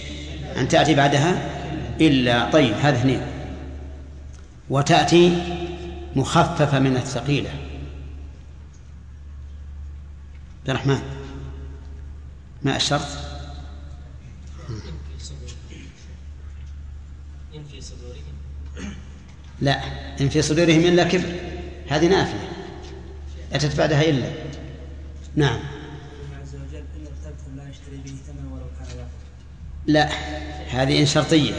أن تأتي بعدها؟ إلا طيب هذا اثنين. وتأتي مخففة من الثقيلة. عبد الرحمن ما الشرط؟ إن في صدورهم. لا إن في صدورهم إلا كبر. هذه نافية. لا تتبعدها إلا. نعم. لا هذه إن شرطية.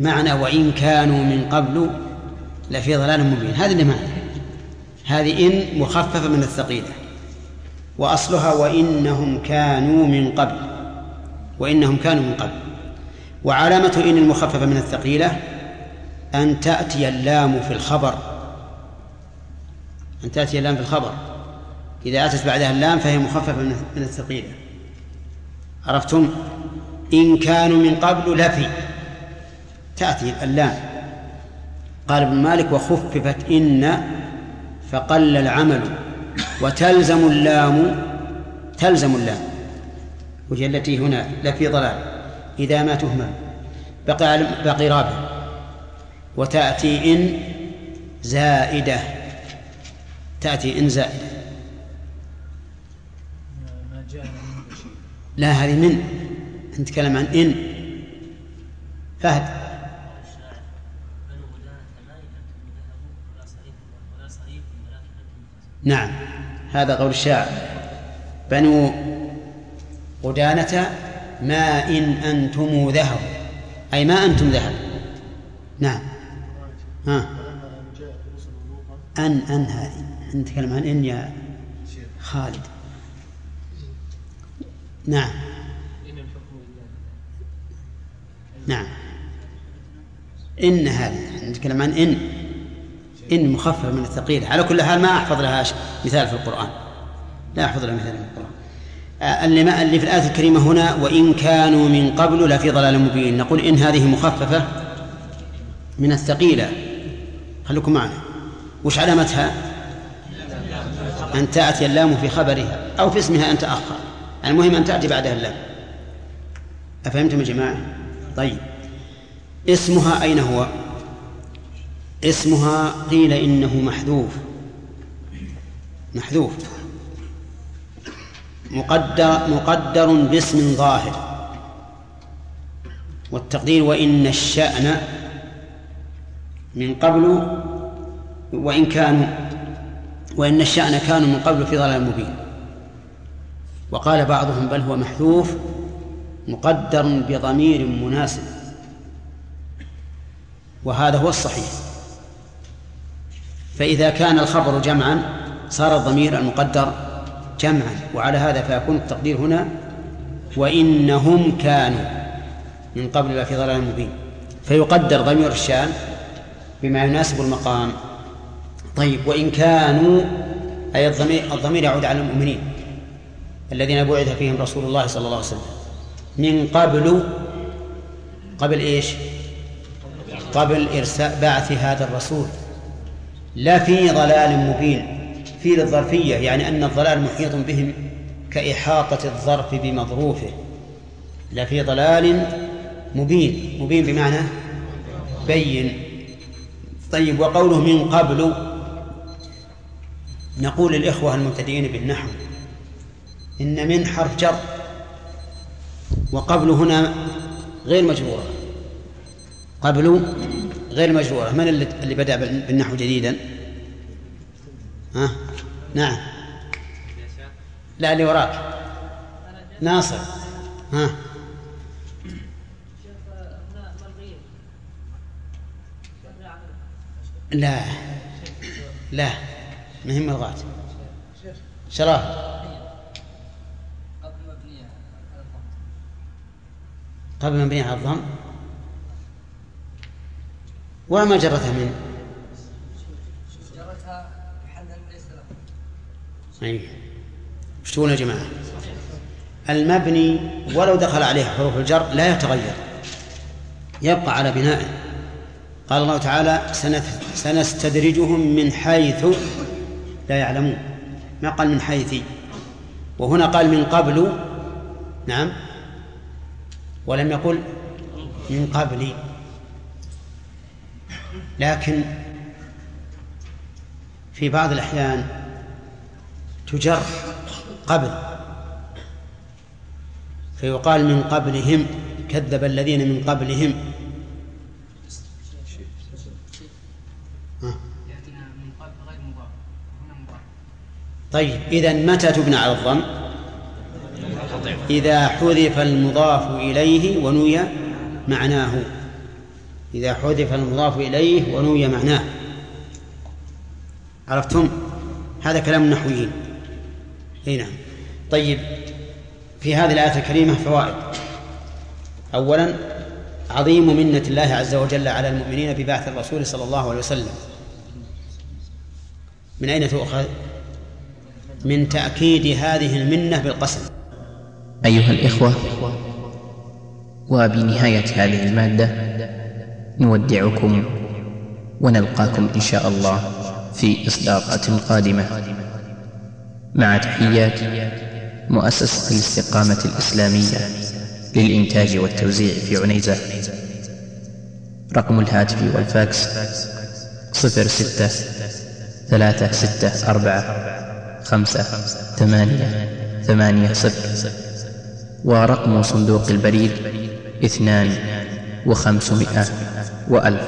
معنى وإن كانوا من قبل لفي ضلال مبين. هذه اللي معنى. هذه إن مخففة من الثقيلة. وأصلها وإنهم كانوا من قبل. وإنهم كانوا من قبل. وعلامة إن المخففة من الثقيلة أن تأتي اللام في الخبر. أن تأتي اللام في الخبر. إذا أتت بعدها اللام فهي مخففة من الثقيلة. عرفتم؟ إن كانوا من قبل لفي. تأتي اللام. قال ابن مالك وخففت إن فقل العمل وتلزم اللام. تلزم اللام. وهي التي هنا لفي ضلال. إذا ما تهمل. بقي بقي رابع. وتأتي إن زائدة. تأتي إن زائدة لا هذه من. نتكلم عن إن. فهد. نعم. هذا قول الشاعر. بنو غدانة ما إن أنتم ذهب. أي ما أنتم ذهب. نعم. ها. أن أن هذه نتكلم عن إن يا خالد. نعم. نعم. إن هذه نتكلم عن إن. إن مخففة من الثقيل على كل حال ما أحفظ لها مثال في القرآن. لا أحفظ لها مثال في القرآن. اللي, ما اللي في الآية الكريمة هنا وإن كانوا من قبل لفي ضلال مبين. نقول إن هذه مخففة من الثقيلة. خليكم معنا. وش علامتها؟ أن تأتي اللام في خبرها أو في اسمها أن تأخر المهم أن تأتي بعدها اللام. أفهمتم يا جماعة؟ طيب. اسمها أين هو؟ اسمها قيل إنه محذوف. محذوف. مقدر مقدر باسم ظاهر. والتقدير وإن الشأن من قبل وإن كانوا وإن الشأن كانوا من قبل في ضلال مبين. وقال بعضهم بل هو محذوف مقدر بضمير مناسب. وهذا هو الصحيح. فإذا كان الخبر جمعا صار الضمير المقدر جمعا وعلى هذا فيكون التقدير هنا. وإنهم كانوا من قبل في ضلال مبين. فيقدر ضمير الشأن بما يناسب المقام. طيب وإن كانوا أي الضمير الضمير يعود على المؤمنين الذين بعث فيهم رسول الله صلى الله عليه وسلم. من قبل قبل إيش؟ قبل إرساء بعث هذا الرسول. لا في ضلال مبين في للظرفية يعني أن الضلال محيط بهم كإحاطة الظرف بمظروفه. لفي ضلال مبين مبين بمعنى بين. طيب وقوله من قبل نقول للإخوة المبتدئين بالنحو إن من حرف جر وقبل هنا غير مجرورة. قبل غير مجرورة. من اللي بدأ بالنحو جديدا؟ ها؟ نعم. لا اللي وراك. ناصر. ها؟ لا. لا. ما هي ملغاة شراه. قبل مبنية على الضم. وما جرتها من؟ جرتها محلا ليس له أي. وش تقول يا جماعة؟ المبني ولو دخل عليه حروف الجر لا يتغير. يبقى على بنائه. قال الله تعالى سنستدرجهم من حيث لا يعلمون. ما قال من حيث وهنا قال من قبل نعم ولم يقل من قبل. لكن في بعض الأحيان تجر قبل. فيقال من قبلهم كذب الذين من قبلهم يأتينا من قبل غير مضاف هنا مضاف طيب إذا متى تبنى على الضم؟ إذا حذف المضاف إليه ونوي معناه. إذا حذف المضاف إليه ونوي معناه. عرفتم؟ هذا كلام النحويين. إي نعم. طيب في هذه الآية الكريمة فوائد. أولا عظيم منة الله عز وجل على المؤمنين ببعث الرسول صلى الله عليه وسلم. من أين تؤخذ؟ من تأكيد هذه المنة بالقسم. أيها الإخوة وبنهاية هذه المادة نودعكم ونلقاكم إن شاء الله في إصدارات قادمة. مع تحيات مؤسسة الاستقامة الإسلامية للإنتاج والتوزيع في عنيزة. رقم الهاتف والفاكس صفر ستة ثلاثة ستة أربعة. خمسة ثمانية ثمانية صفر. ورقم صندوق البريد اثنان وخمسمائة وألف.